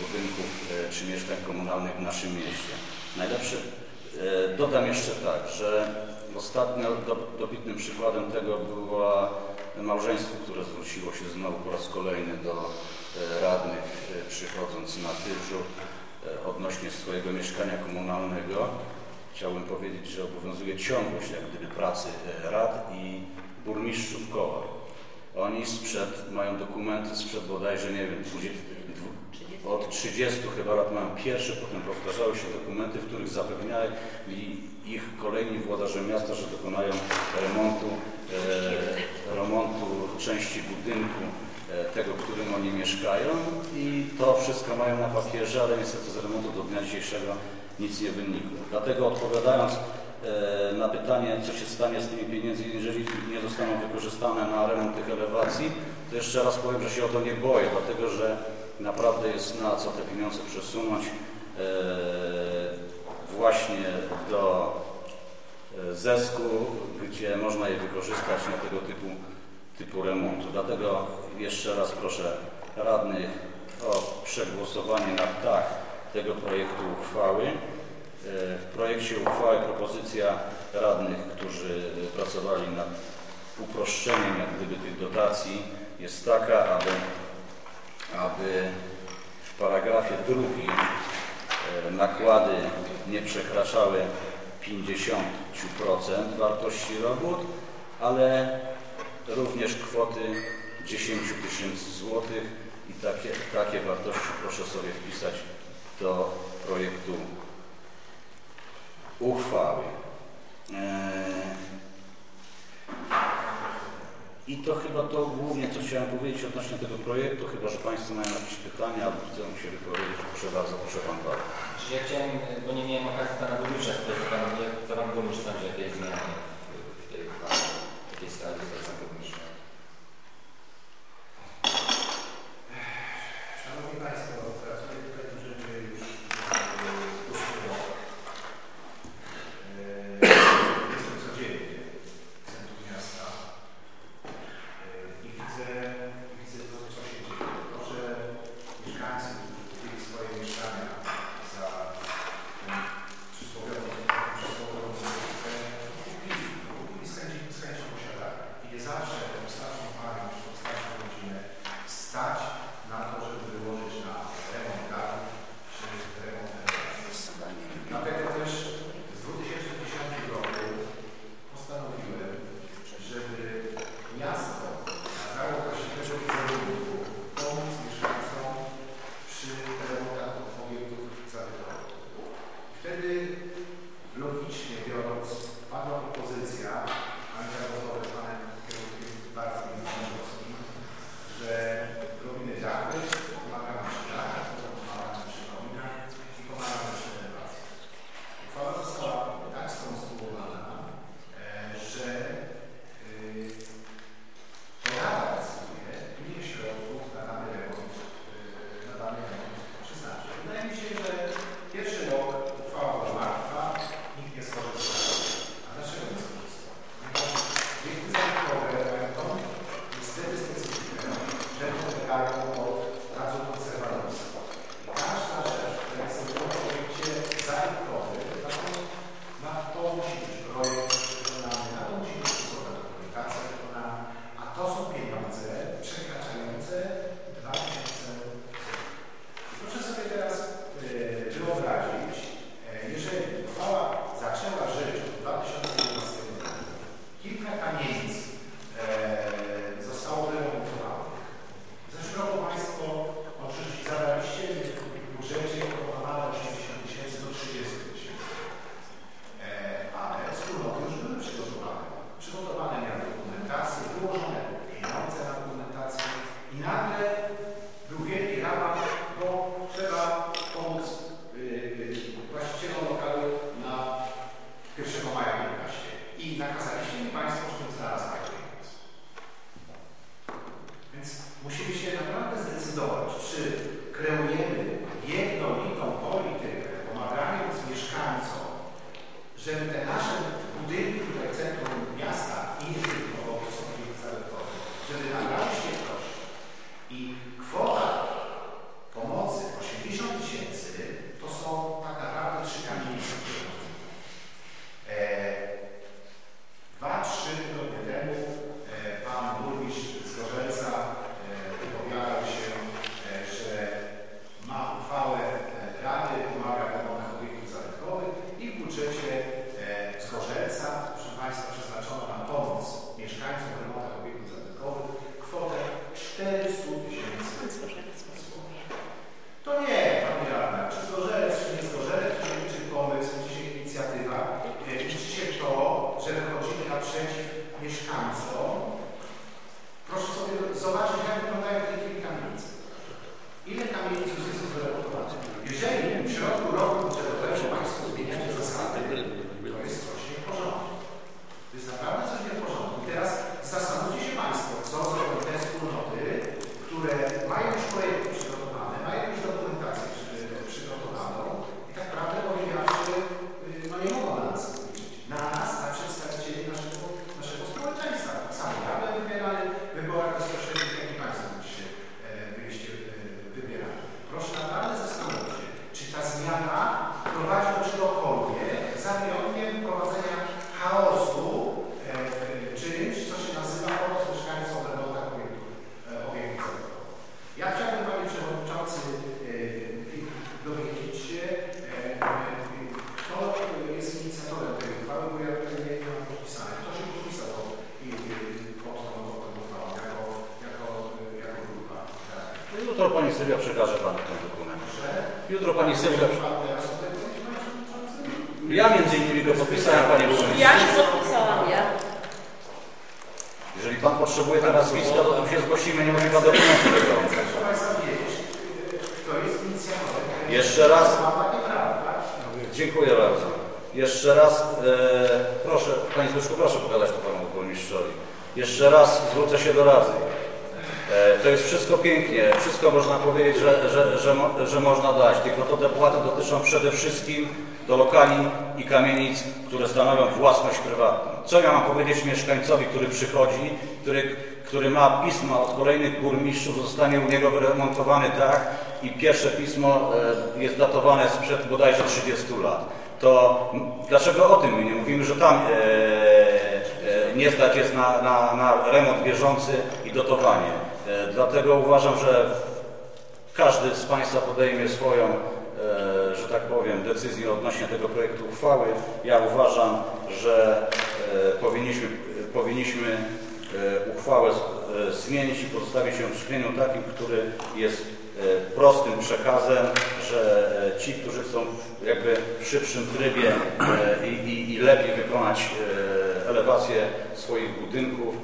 budynków e, czy mieszkań komunalnych w naszym mieście. Najlepszy, dodam jeszcze tak, że ostatnio do- dobitnym przykładem tego było małżeństwo, które zwróciło się znowu po raz kolejny do radnych, przychodząc na dyżur odnośnie swojego mieszkania komunalnego. Chciałbym powiedzieć, że obowiązuje ciągłość jak gdyby pracy e, rad i burmistrzów koła. Oni sprzed, mają dokumenty sprzed bodajże, nie wiem, 20, dwu- od 30 chyba lat mają pierwsze, potem powtarzały się dokumenty, w których zapewniali ich kolejni włodarze miasta, że dokonają remontu, e, remontu części budynku e, tego, w którym oni mieszkają i to wszystko mają na papierze, ale niestety z remontu do dnia dzisiejszego nic nie wynikło. Dlatego odpowiadając e, na pytanie, co się stanie z tymi pieniędzmi, jeżeli nie zostaną wykorzystane na remont tych elewacji, to jeszcze raz powiem, że się o to nie boję, dlatego że naprawdę jest na co te pieniądze przesunąć e, właśnie do e, zesku, gdzie można je wykorzystać na tego typu, typu remontu. Dlatego jeszcze raz proszę radnych o przegłosowanie na tak tego projektu uchwały. E, W projekcie uchwały propozycja radnych, którzy pracowali nad uproszczeniem jak gdyby tych dotacji jest taka, aby, aby w paragrafie drugim e, nakłady nie przekraczały 50% wartości robót, ale również kwoty 10 tysięcy złotych i takie, takie wartości proszę sobie wpisać do projektu uchwały. Eee, I to chyba to głównie, co chciałem powiedzieć odnośnie tego projektu, chyba, że Państwo mają jakieś pytania albo chcą się wypowiedzieć, proszę bardzo, proszę Pan Paweł. Czy ja chciałem, bo nie miałem okazji Pana Burmistrza spytać, co Pan Burmistrz sądzi o tej zmianie 1 maja 15 i nakazaliście mi Państwo, żebym znalazł takie. Więc musimy się naprawdę zdecydować, czy kreujemy jednolitą politykę, pomagając mieszkańcom, żeby te nasze które stanowią własność prywatną. Co ja mam powiedzieć mieszkańcowi, który przychodzi, który, który ma pisma od kolejnych burmistrzów, zostanie u niego wyremontowany tak i pierwsze pismo e, jest datowane sprzed bodajże 30 lat. To dlaczego o tym my nie mówimy, że tam e, e, nie stać jest na, na, na remont bieżący i dotowanie. Dlatego uważam, że każdy z Państwa podejmie swoją, tak powiem, decyzję odnośnie tego projektu uchwały. Ja uważam, że e, powinniśmy, powinniśmy e, uchwałę e, zmienić i pozostawić ją w brzmieniu takim, który jest prostym przekazem, że ci, którzy chcą jakby w szybszym trybie i, i, i lepiej wykonać elewację swoich budynków,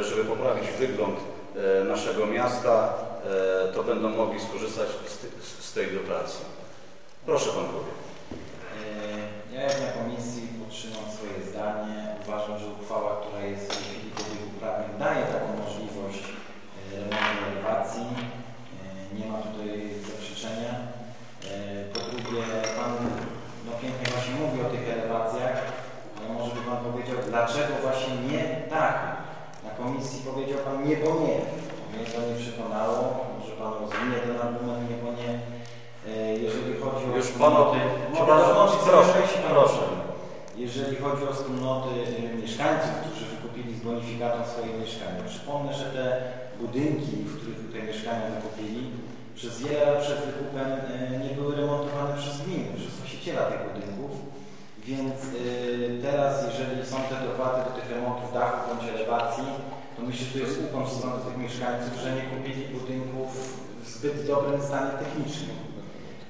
żeby poprawić wygląd naszego miasta, to będą mogli skorzystać z tej dotacji. Proszę Pan powie. Ja jak na komisji podtrzymam swoje zdanie. Uważam, że uchwała, która jest w chwili prawnym daje taką możliwość e, remontu elewacji. E, Nie ma tutaj zaprzeczenia. E, Po drugie, Pan no, pięknie właśnie mówi o tych elewacjach, ale może by Pan powiedział, dlaczego właśnie nie tak? Na komisji powiedział Pan nie, bo nie. Mnie to nie przekonało. Może Pan rozwinie ten argument nie, bo nie. E, chodzi o Już tym, Mogę dokończyć proszę, proszę. Jeżeli chodzi o wspólnoty y, mieszkańców, którzy wykupili z bonifikatą swoje mieszkania, przypomnę, że te budynki, w których tutaj mieszkania wykupili, przez wiele lat przed wykupem y, nie były remontowane przez gminy, przez właściciela tych budynków. Więc y, teraz, jeżeli są te dopłaty do tych remontów dachu bądź elewacji, to myślę, że to jest ukłon tych mieszkańców, że nie kupili budynków w zbyt dobrym stanie technicznym.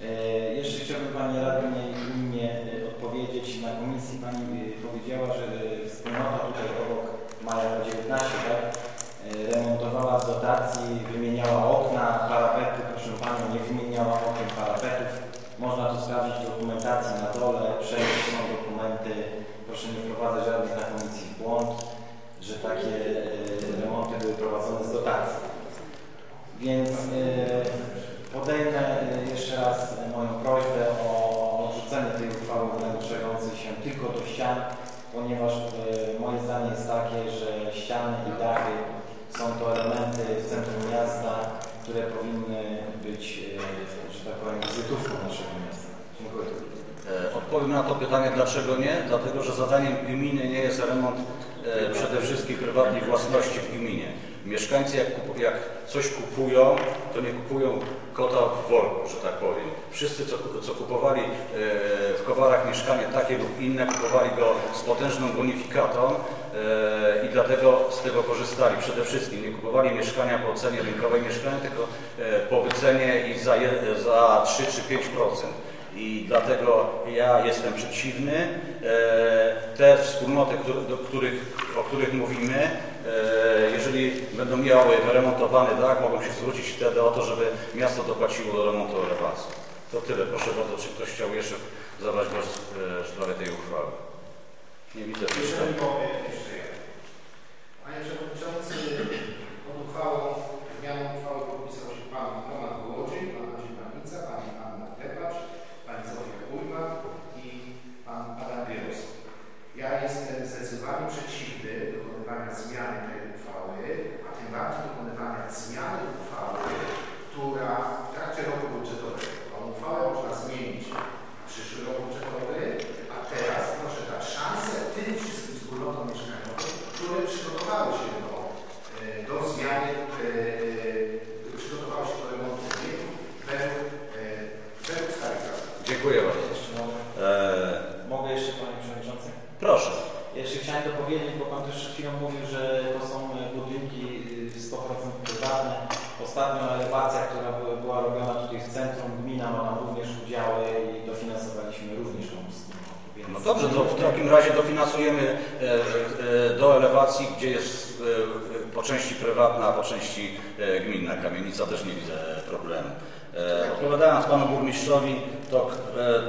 E, jeszcze chciałbym Pani Radnej Gminnie odpowiedzieć. Na komisji Pani e, powiedziała, że wspólnota tutaj obok mają 19 lat remontowała z dotacji, wymieniała okna, parapety. Proszę Panią, nie wymieniała okien parapetów. Można to sprawdzić w dokumentacji na dole, przejść są dokumenty. Proszę nie wprowadzać żadnych na komisji w błąd, że takie e, remonty były prowadzone z dotacji. Więc podejmę y, jeszcze raz y, moją prośbę o odrzucenie tej uchwały wynagrodzającej się tylko do ścian, ponieważ y, moje zdanie jest takie, że ściany i dachy są to elementy w centrum miasta, które powinny być, że tak powiem, wizytówką naszego miasta. Dziękuję. E, odpowiem na to pytanie, dlaczego nie? Dlatego, że zadaniem gminy nie jest remont e, przede wszystkim prywatnej własności w gminie. Mieszkańcy jak, kupu, jak coś kupują, to nie kupują kota w worku, że tak powiem. Wszyscy, co, co kupowali e, w Kowarach mieszkanie takie lub inne, kupowali go z potężną bonifikatą e, i dlatego z tego korzystali. Przede wszystkim nie kupowali mieszkania po cenie rynkowej mieszkania, tylko e, po wycenie i za, za 3 czy 5%. I dlatego ja jestem przeciwny. Te wspólnoty, których, o których mówimy, jeżeli będą miały wyremontowany dach, mogą się zwrócić wtedy o to, żeby miasto dopłaciło do remontu elewacji. To tyle. Proszę bardzo, czy ktoś chciał jeszcze zabrać głos e, w sprawie tej uchwały? Nie widzę Jeżeli mogę jeszcze. Panie Przewodniczący, pod uchwałą, zmianą uchwały podpisał się Pan Roman Gołodziej, Pan Andrzej Panica, Pani Anna Klepacz, Pani Zofia Ujma i Pan Adam Bieruski. Ja jestem zdecydowanie przeciwny dokonywaniu zmiany tej uchwały, a tym bardziej dokonywania zmiany uchwały, która w trakcie roku budżetowego, tą uchwałę można zmienić w przyszły rok budżetowy, a teraz proszę dać szansę tym wszystkim wspólnotom mieszkaniowym, które przygotowały się do, e, do zmiany, e, e, przygotowały się do remontu obiektów według, e, według starych zasad. Dziękuję bardzo. Jeszcze mogę, E, mogę jeszcze Panie Przewodniczący? proszę. Jeszcze chciałem dopowiedzieć, bo Pan też przed chwilą mówił, że to są e, budynki y, 100% prywatne. Ostatnio elewacja, która była- była robiona tutaj w centrum, gmina ma tam również udziały i dofinansowaliśmy również tą wspólnotę. Więc No dobrze, to w takim razie dofinansujemy e, e, do elewacji, gdzie jest e, po części prywatna, a po części e, gminna kamienica, też nie widzę problemu. E, Odpowiadając Panu Burmistrzowi, to,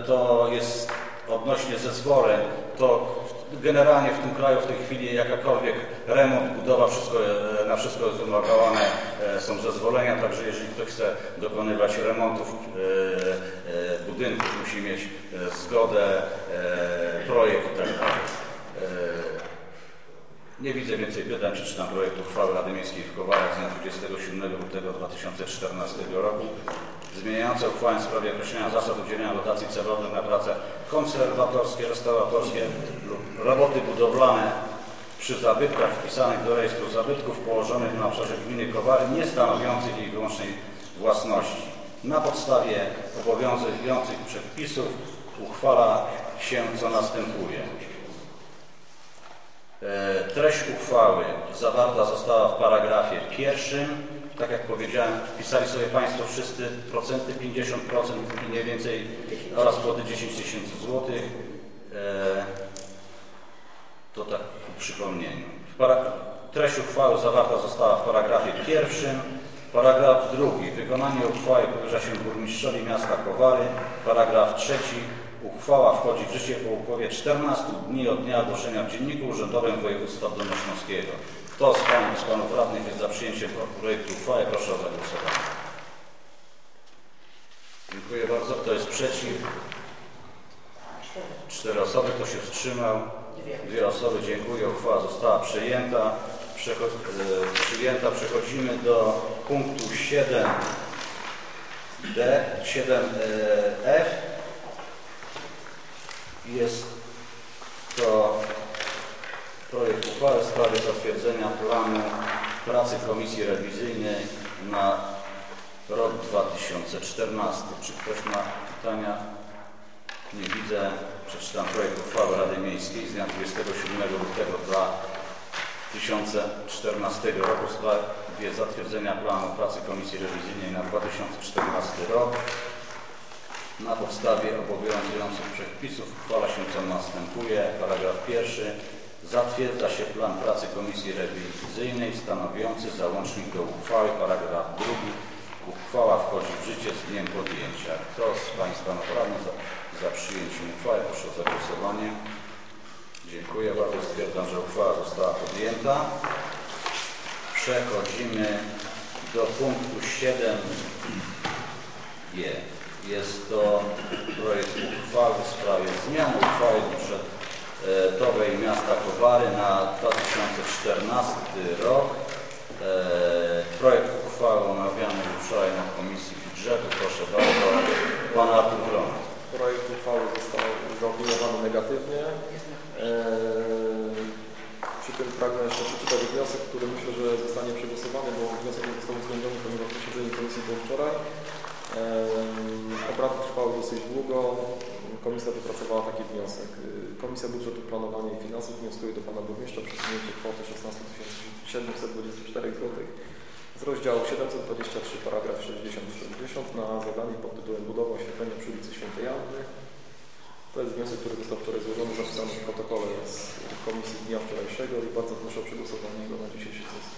to jest odnośnie zezwoleń, to generalnie w tym kraju w tej chwili jakakolwiek remont, budowa, wszystko, na wszystko jest wymagane, są zezwolenia, także jeżeli ktoś chce dokonywać remontów budynków, musi mieć zgodę, projekt Nie widzę więcej pytań, przeczytam projekt uchwały Rady Miejskiej w Kowarach z dnia 27 lutego 2014 roku zmieniające uchwałę w sprawie określenia zasad udzielenia dotacji celowych na prace konserwatorskie, restauratorskie lub roboty budowlane przy zabytkach wpisanych do rejestru zabytków położonych na obszarze gminy Kowary, nie stanowiących jej wyłącznej własności. Na podstawie obowiązujących przepisów uchwala się co następuje. E, Treść uchwały zawarta została w paragrafie pierwszym. Tak jak powiedziałem, wpisali sobie Państwo wszyscy procenty, 50% mniej więcej oraz kwoty 10 tysięcy złotych. E, To tak ku przypomnieniu. Treść uchwały zawarta została w paragrafie pierwszym. Paragraf drugi. Wykonanie uchwały powierza się burmistrzowi miasta Kowary. Paragraf trzeci. Uchwała wchodzi w życie po upływie 14 dni od dnia ogłoszenia w Dzienniku Urzędowym Województwa Dolnośląskiego. Kto z Pań i Panów Radnych jest za przyjęciem projektu uchwały? Proszę o zagłosowanie. Dziękuję bardzo. Kto jest przeciw? Cztery osoby. Kto się wstrzymał? Dwie osoby. Dziękuję. Uchwała została przyjęta. E, przyjęta. Przechodzimy do punktu 7d, 7f. Jest to projekt uchwały w sprawie zatwierdzenia planu pracy Komisji Rewizyjnej na rok 2014. Czy ktoś ma pytania? Nie widzę. Przeczytam projekt uchwały Rady Miejskiej z dnia 27 lutego 2014 roku w sprawie zatwierdzenia planu pracy Komisji Rewizyjnej na 2014 rok. Na podstawie obowiązujących przepisów uchwala się co następuje. Paragraf pierwszy. Zatwierdza się plan pracy Komisji Rewizyjnej stanowiący załącznik do uchwały. Paragraf drugi. Uchwała wchodzi w życie z dniem podjęcia. Kto z Państwa radnych za, za przyjęciem uchwały? Proszę o zagłosowanie. Dziękuję bardzo. Stwierdzam, że uchwała została podjęta. Przechodzimy do punktu 7. Jest to projekt uchwały w sprawie zmian uchwały budżetowej miasta Kowary na 2014 rok. E, projekt uchwały omawiany wczoraj na Komisji Budżetu. Proszę bardzo, Pan Artur Grona. Projekt uchwały został zaopiniowany negatywnie. E, przy tym pragnę jeszcze przeczytać wniosek, który myślę, że zostanie przegłosowany, bo wniosek nie został uwzględniony, ponieważ posiedzenie komisji było wczoraj dosyć długo. Komisja wypracowała taki wniosek. Komisja Budżetu Planowania i Finansów wnioskuje do Pana Burmistrza przesunięcie kwoty 16 724 zł z rozdziału 723 paragraf 60-60 na zadanie pod tytułem Budowa oświetlenia przy ulicy Świętej Anny. To jest wniosek, który został wczoraj złożony, zapisany w protokole z komisji dnia wczorajszego i bardzo proszę o przegłosowanie go na dzisiejszej sesji.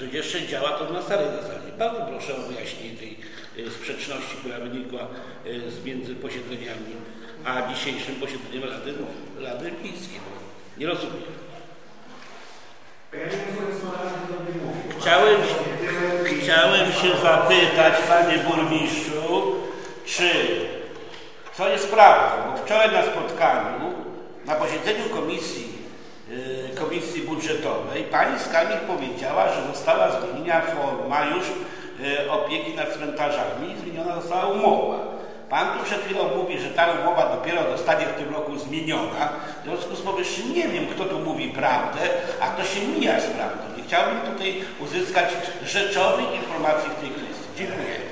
że jeszcze działa to na starej zasadzie. Bardzo proszę o wyjaśnienie tej y, sprzeczności, która wynikła y, z między posiedzeniami a dzisiejszym posiedzeniem Rady, Rady Miejskiej. Nie rozumiem. Chciałem, chciałem się zapytać, panie burmistrzu, czy co jest prawdą, bo wczoraj na spotkaniu, na posiedzeniu komisji, y, komisji budżetowej pani skarbnik powiedziała, że została zmieniona forma już e, opieki nad cmentarzami i zmieniona została umowa. Pan tu przed chwilą mówi, że ta umowa dopiero zostanie w tym roku zmieniona. W związku z powyższym nie wiem, kto tu mówi prawdę, a kto się mija z prawdą. I chciałbym tutaj uzyskać rzeczowych informacji w tej kwestii. Dziękuję.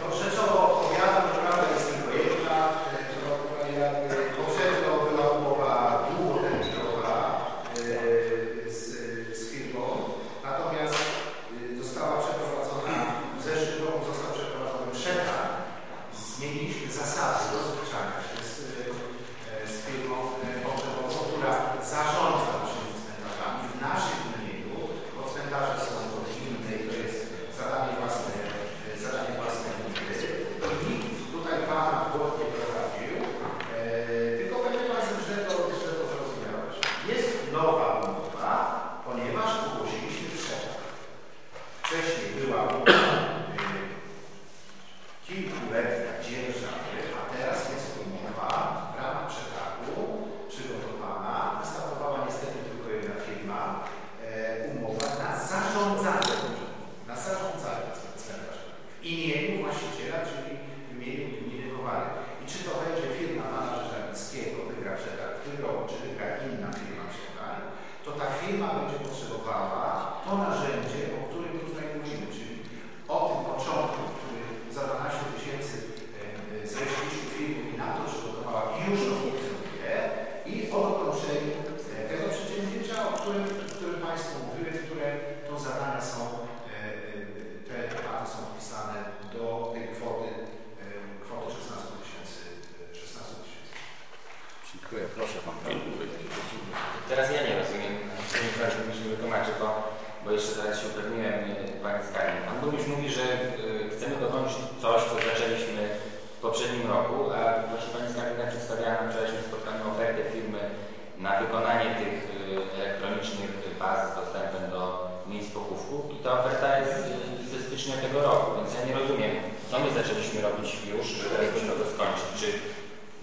oferta jest y, ze stycznia tego roku, więc ja nie rozumiem, co my zaczęliśmy robić już, żeby to skończyć. Czy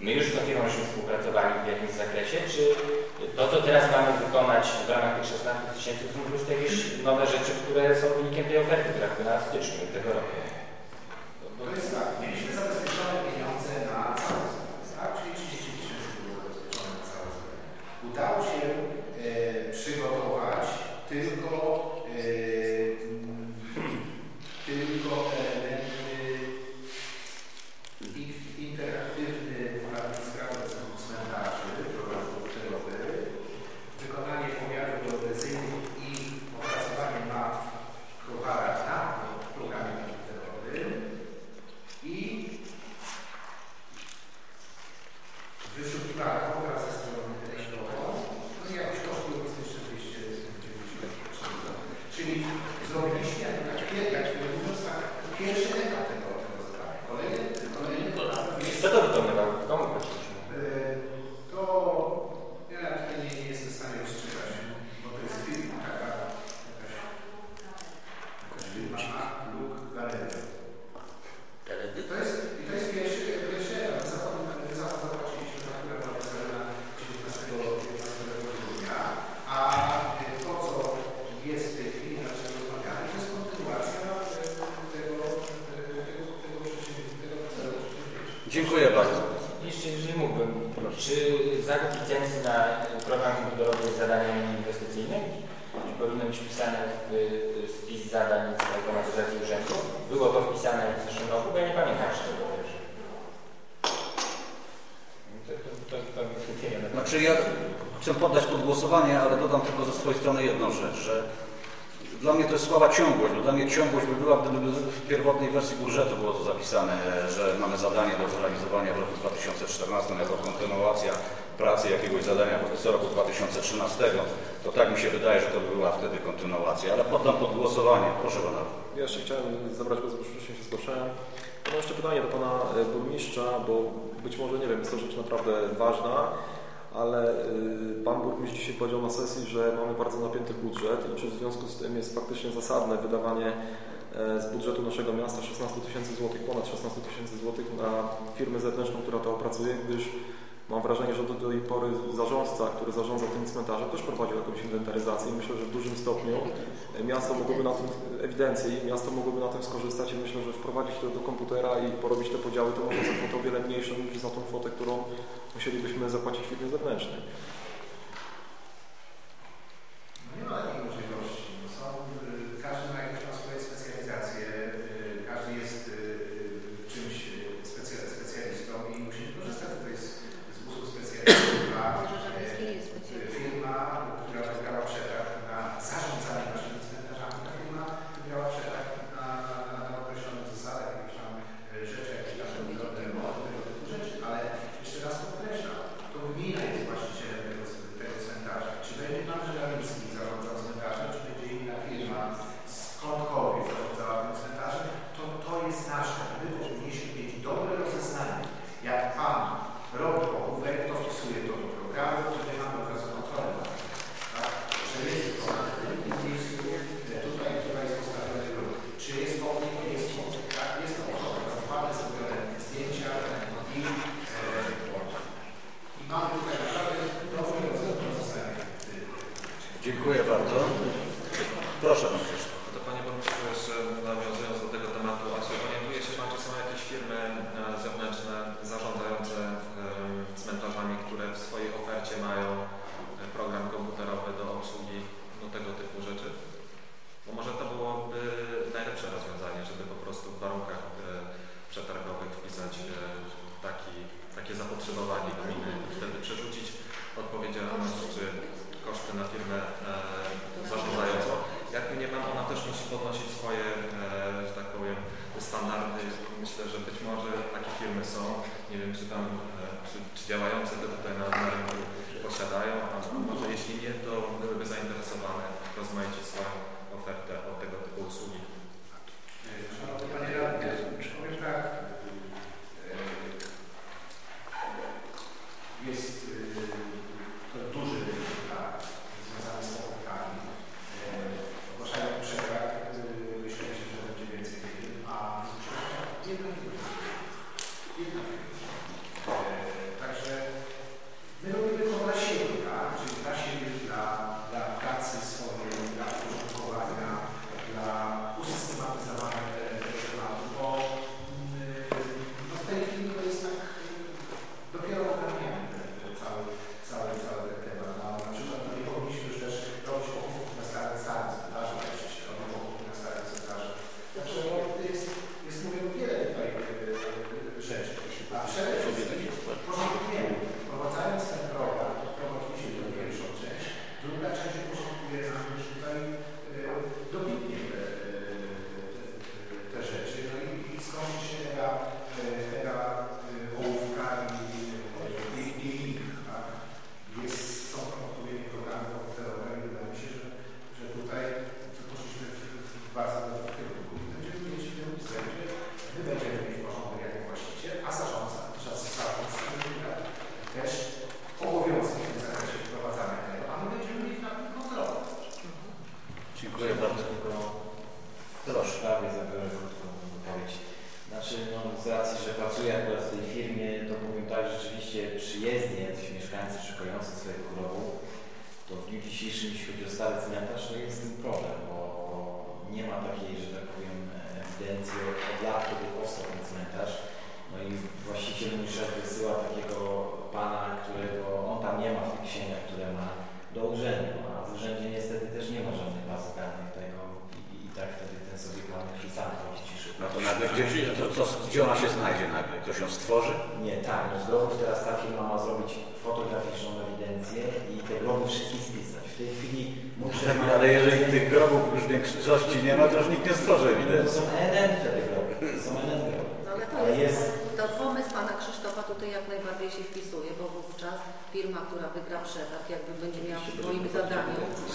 my już z tą firmą współpracowali w jakimś zakresie, czy to, co teraz mamy wykonać w ramach tych 16 tysięcy, to są po prostu jakieś nowe rzeczy, które są wynikiem tej oferty, która była w styczniu tego roku? być może, nie wiem, jest to rzecz naprawdę ważna, ale y, Pan Burmistrz dzisiaj powiedział na sesji, że mamy bardzo napięty budżet i czy w związku z tym jest faktycznie zasadne wydawanie e, z budżetu naszego miasta 16 tysięcy złotych, ponad 16 tysięcy złotych na firmę zewnętrzną, która to opracuje, gdyż mam wrażenie, że do tej pory zarządca, który zarządza tym cmentarzem, też prowadził jakąś inwentaryzację. I myślę, że w dużym stopniu miasto mogłoby na tym ewidencji, miasto mogłoby na tym skorzystać i myślę, że wprowadzić to do komputera i porobić te podziały, to może za kwotę o wiele mniejszą niż za tą kwotę, którą musielibyśmy zapłacić firmie zewnętrznej.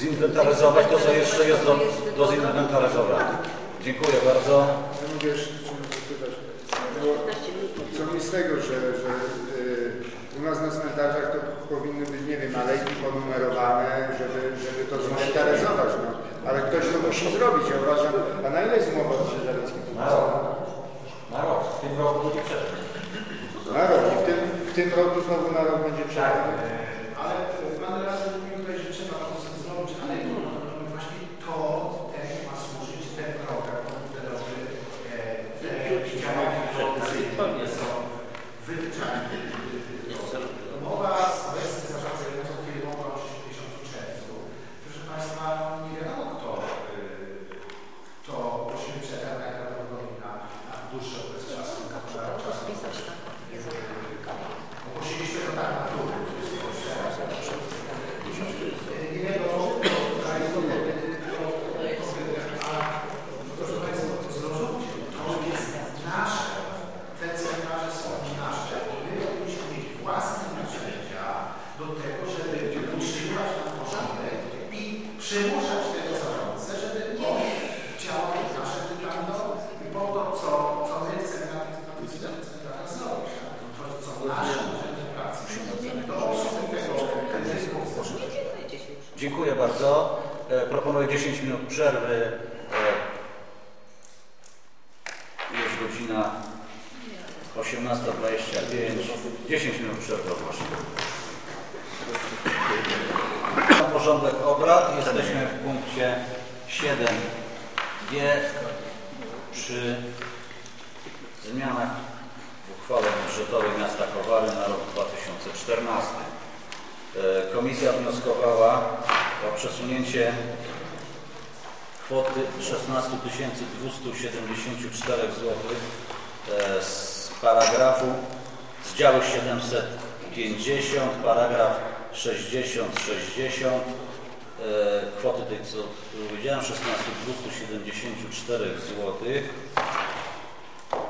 Zinwentaryzować to, co jeszcze jest do, do zinwentaryzowania. Dziękuję bardzo. Ja mogę jeszcze coś zapytać. Co mi z tego, że, że y, u nas na cmentarzach to powinny być, nie wiem, alejki ponumerowane, zł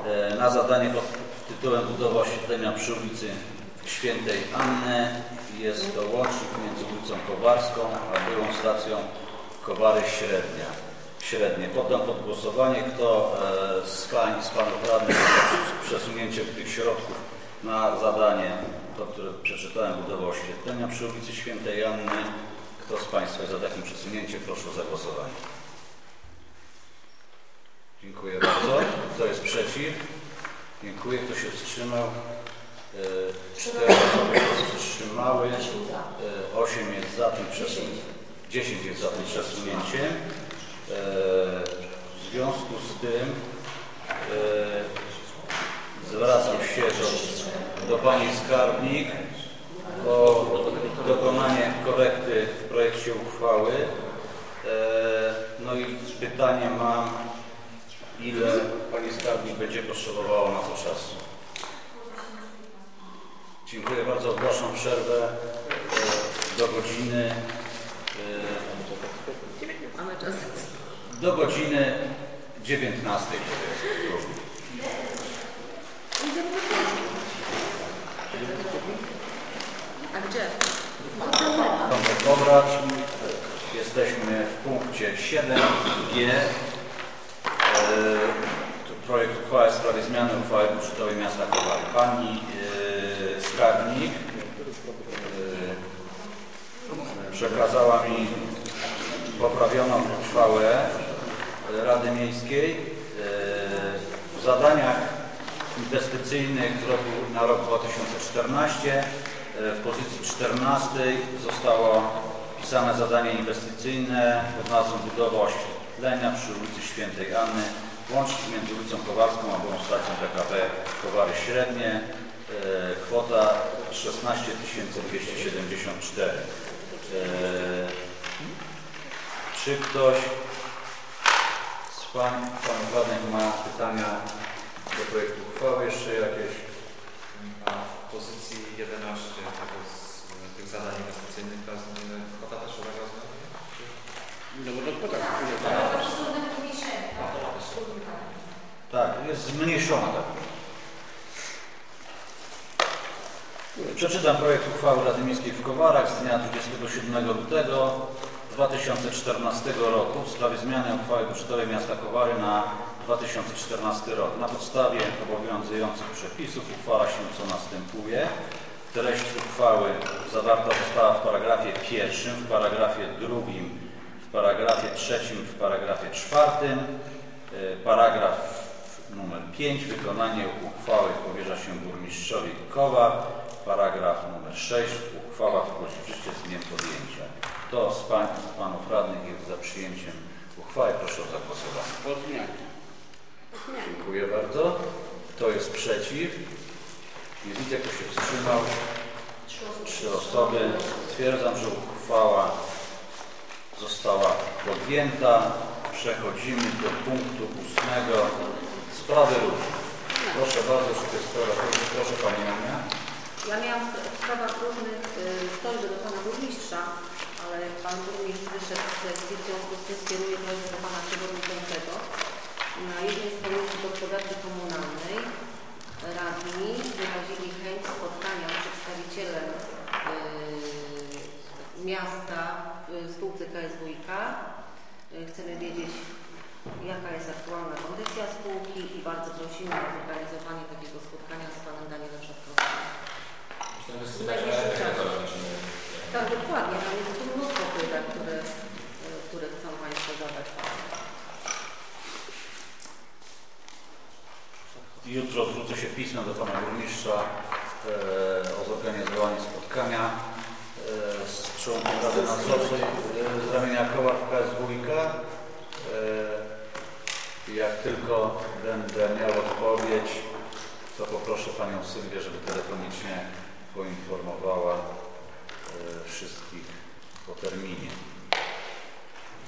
e, na zadanie pod tytułem budowa oświetlenia przy ulicy Świętej Anny. Jest to łącznik między ulicą Kowarską a byłą stacją Kowary Średnia. Średnie. Poddam pod głosowanie, kto e, z pań i z panów radnych przesunięciem tych środków na zadanie, to, które przeczytałem, budowa oświetlenia przy ulicy Świętej Anny. Kto z Państwa jest za takim przesunięciem? Proszę o zagłosowanie. Dziękuję bardzo. Kto jest przeciw? Dziękuję. Kto się wstrzymał? E, Cztery osoby się wstrzymały. E, Osiem jest za tym przesunięciem. 10 jest za tym przesunięciem. E, W związku z tym zwracam się do, do Pani Skarbnik o dokonanie korekty w projekcie uchwały. No i pytanie mam, ile Pani Skarbnik będzie potrzebowała na to czasu. Dziękuję bardzo. Ogłaszam przerwę e, do godziny e, do godziny 19. A gdzie? Obrad. Jesteśmy w punkcie 7g. E, projekt uchwały w sprawie zmiany uchwały budżetowej miasta Kowary. Pani e, skarbnik e, przekazała mi poprawioną uchwałę Rady Miejskiej. E, W zadaniach inwestycyjnych roku, na rok 2014 e, w pozycji 14 zostało wpisane zadanie inwestycyjne pod nazwą budowa przy ulicy Świętej Anny, łącznik między ulicą Kowarską a byłą stacją PKP Kowary Średnie. E, Kwota 16 274. E, Czy ktoś z pań, panów radnych ma pytania do projektu uchwały jeszcze jakieś? A w pozycji 11 tego z tych zadań inwestycyjnych kwota też ulega zmiany? No bo To są nawet zmniejszenia. Tak, jest zmniejszona. Przeczytam projekt uchwały Rady Miejskiej w Kowarach z dnia 27 lutego 2014 roku w sprawie zmiany uchwały budżetowej miasta Kowary na 2014 rok. Na podstawie obowiązujących przepisów uchwala się co następuje. Treść uchwały zawarta została w paragrafie pierwszym, w paragrafie drugim, w paragrafie trzecim, w paragrafie czwartym. E, Paragraf numer 5. Wykonanie uchwały powierza się burmistrzowi Kowa. Paragraf numer 6. Uchwała wchodzi w życie z dniem podjęcia. Kto z pań i panów radnych jest za przyjęciem uchwały? Proszę o zagłosowanie. Po zmianie. Dziękuję bardzo. Kto jest przeciw? Nie widzę, kto się wstrzymał. Trzy osoby. Stwierdzam, że uchwała została podjęta. Przechodzimy do punktu ósmego. Sprawy różne. Proszę bardzo, czy to jest sprawa? Proszę Pani Ania. Ja miałam w sprawach różnych y, prośby do Pana Burmistrza, ale Pan Burmistrz wyszedł z sesji, w związku z tym skieruję prośbę do Pana Przewodniczącego. Na jednej z Komisji Gospodarki Komunalnej radni wyrazili chęć spotkania z przedstawicielem y, miasta w spółce KSWiK. Y, Chcemy wiedzieć, jaka jest aktualna kondycja spółki i bardzo prosimy o zorganizowanie takiego spotkania z Panem Danielem Szatkowskim. Myślę, że W z najbliższym czasie. ekonomiczny. Tak, dokładnie. Tam jest tu mnóstwo pytań, które, y, które chcą Państwo zadać. Jutro zwrócę się pismem do Pana Burmistrza e, o zorganizowanie spotkania e, z członkiem Rady Nadzorczej e, z ramienia koła w KSWiK. Jak tylko będę miał odpowiedź, to poproszę Panią Sylwię, żeby telefonicznie poinformowała wszystkich po terminie.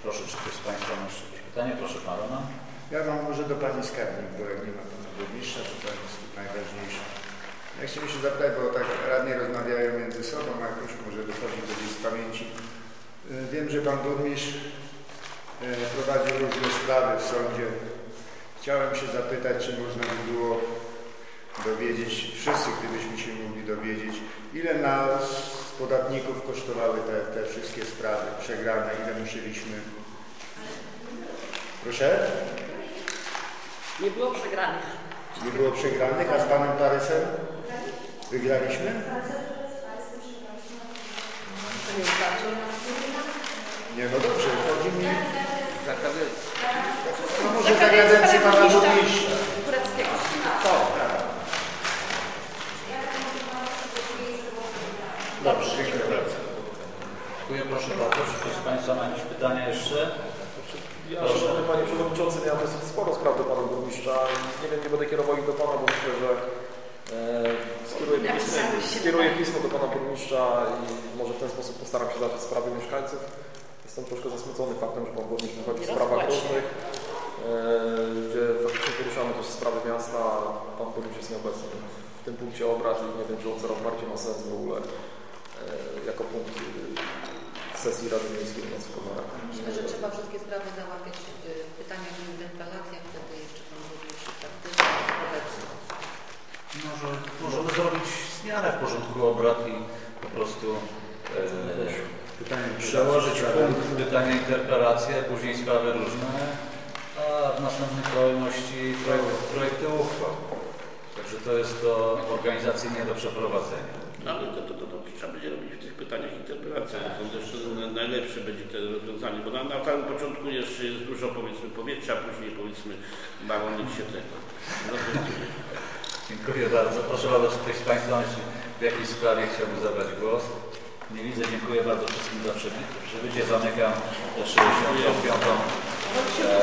Proszę, czy ktoś z Państwa ma jeszcze jakieś pytanie? Proszę Pan Roman. Ja mam może do Pani Skarbnik, bo jak nie ma Pana Burmistrza, to to jest najważniejsze. Ja chciałbym się zapytać, bo tak radnie rozmawiają między sobą, a jakoś może dochodzi do gdzieś z pamięci. Y, Wiem, że Pan Burmistrz y, prowadził różne sprawy w sądzie. Chciałem się zapytać, czy można by było dowiedzieć, wszyscy gdybyśmy się mogli dowiedzieć, ile nas, podatników, kosztowały te, te wszystkie sprawy przegrane, ile musieliśmy... Proszę? Nie było przegranych. Nie było przegranych, a z panem Parysem wygraliśmy? Nie no dobrze, chodzi mi... No może za kadencję pana burmistrza. Dobrze, dziękuję bardzo. Dziękuję. Proszę bardzo. Czy ktoś z Państwa ma jakieś pytania jeszcze? Ja, szanowny Panie Przewodniczący, miałem dosyć sporo spraw do Pana Burmistrza. Nie wiem, nie będę kierował ich do Pana, bo myślę, że e, skieruję, pismo, skieruję pismo do Pana Burmistrza i może w ten sposób postaram się załatwić sprawy mieszkańców. Jestem troszkę zasmucony faktem, że Pan Burmistrz wychodzi w sprawach różnych, e, gdzie faktycznie poruszamy też sprawy miasta, a Pan Burmistrz jest nieobecny w tym punkcie obrad i nie wiem, czy on coraz bardziej ma sens w ogóle e, jako punkt sesji Rady Miejskiej u nas w Komarach. Myślę, że trzeba wszystkie sprawy załatwiać y, w pytaniach i interpelacjach, wtedy jeszcze Pan Burmistrz obecny. Może możemy zrobić zmianę w porządku obrad i po prostu e, przełożyć punkt pytania interpelacje, później sprawy różne, a w następnej kolejności projekt, projekty uchwał. Także to jest to organizacyjnie do przeprowadzenia. No ale to, to, to, to trzeba będzie robić pytaniach interpelacji. To są też to na- najlepsze będzie to rozwiązanie, bo na, na samym początku jeszcze jest dużo powiedzmy powietrza, a później powiedzmy baronik się tego. rozwiązuje. Dziękuję bardzo. Proszę bardzo, czy ktoś z Państwa w jakiej sprawie chciałby zabrać głos? Nie widzę. Dziękuję bardzo wszystkim za przybycie. Zamykam 65.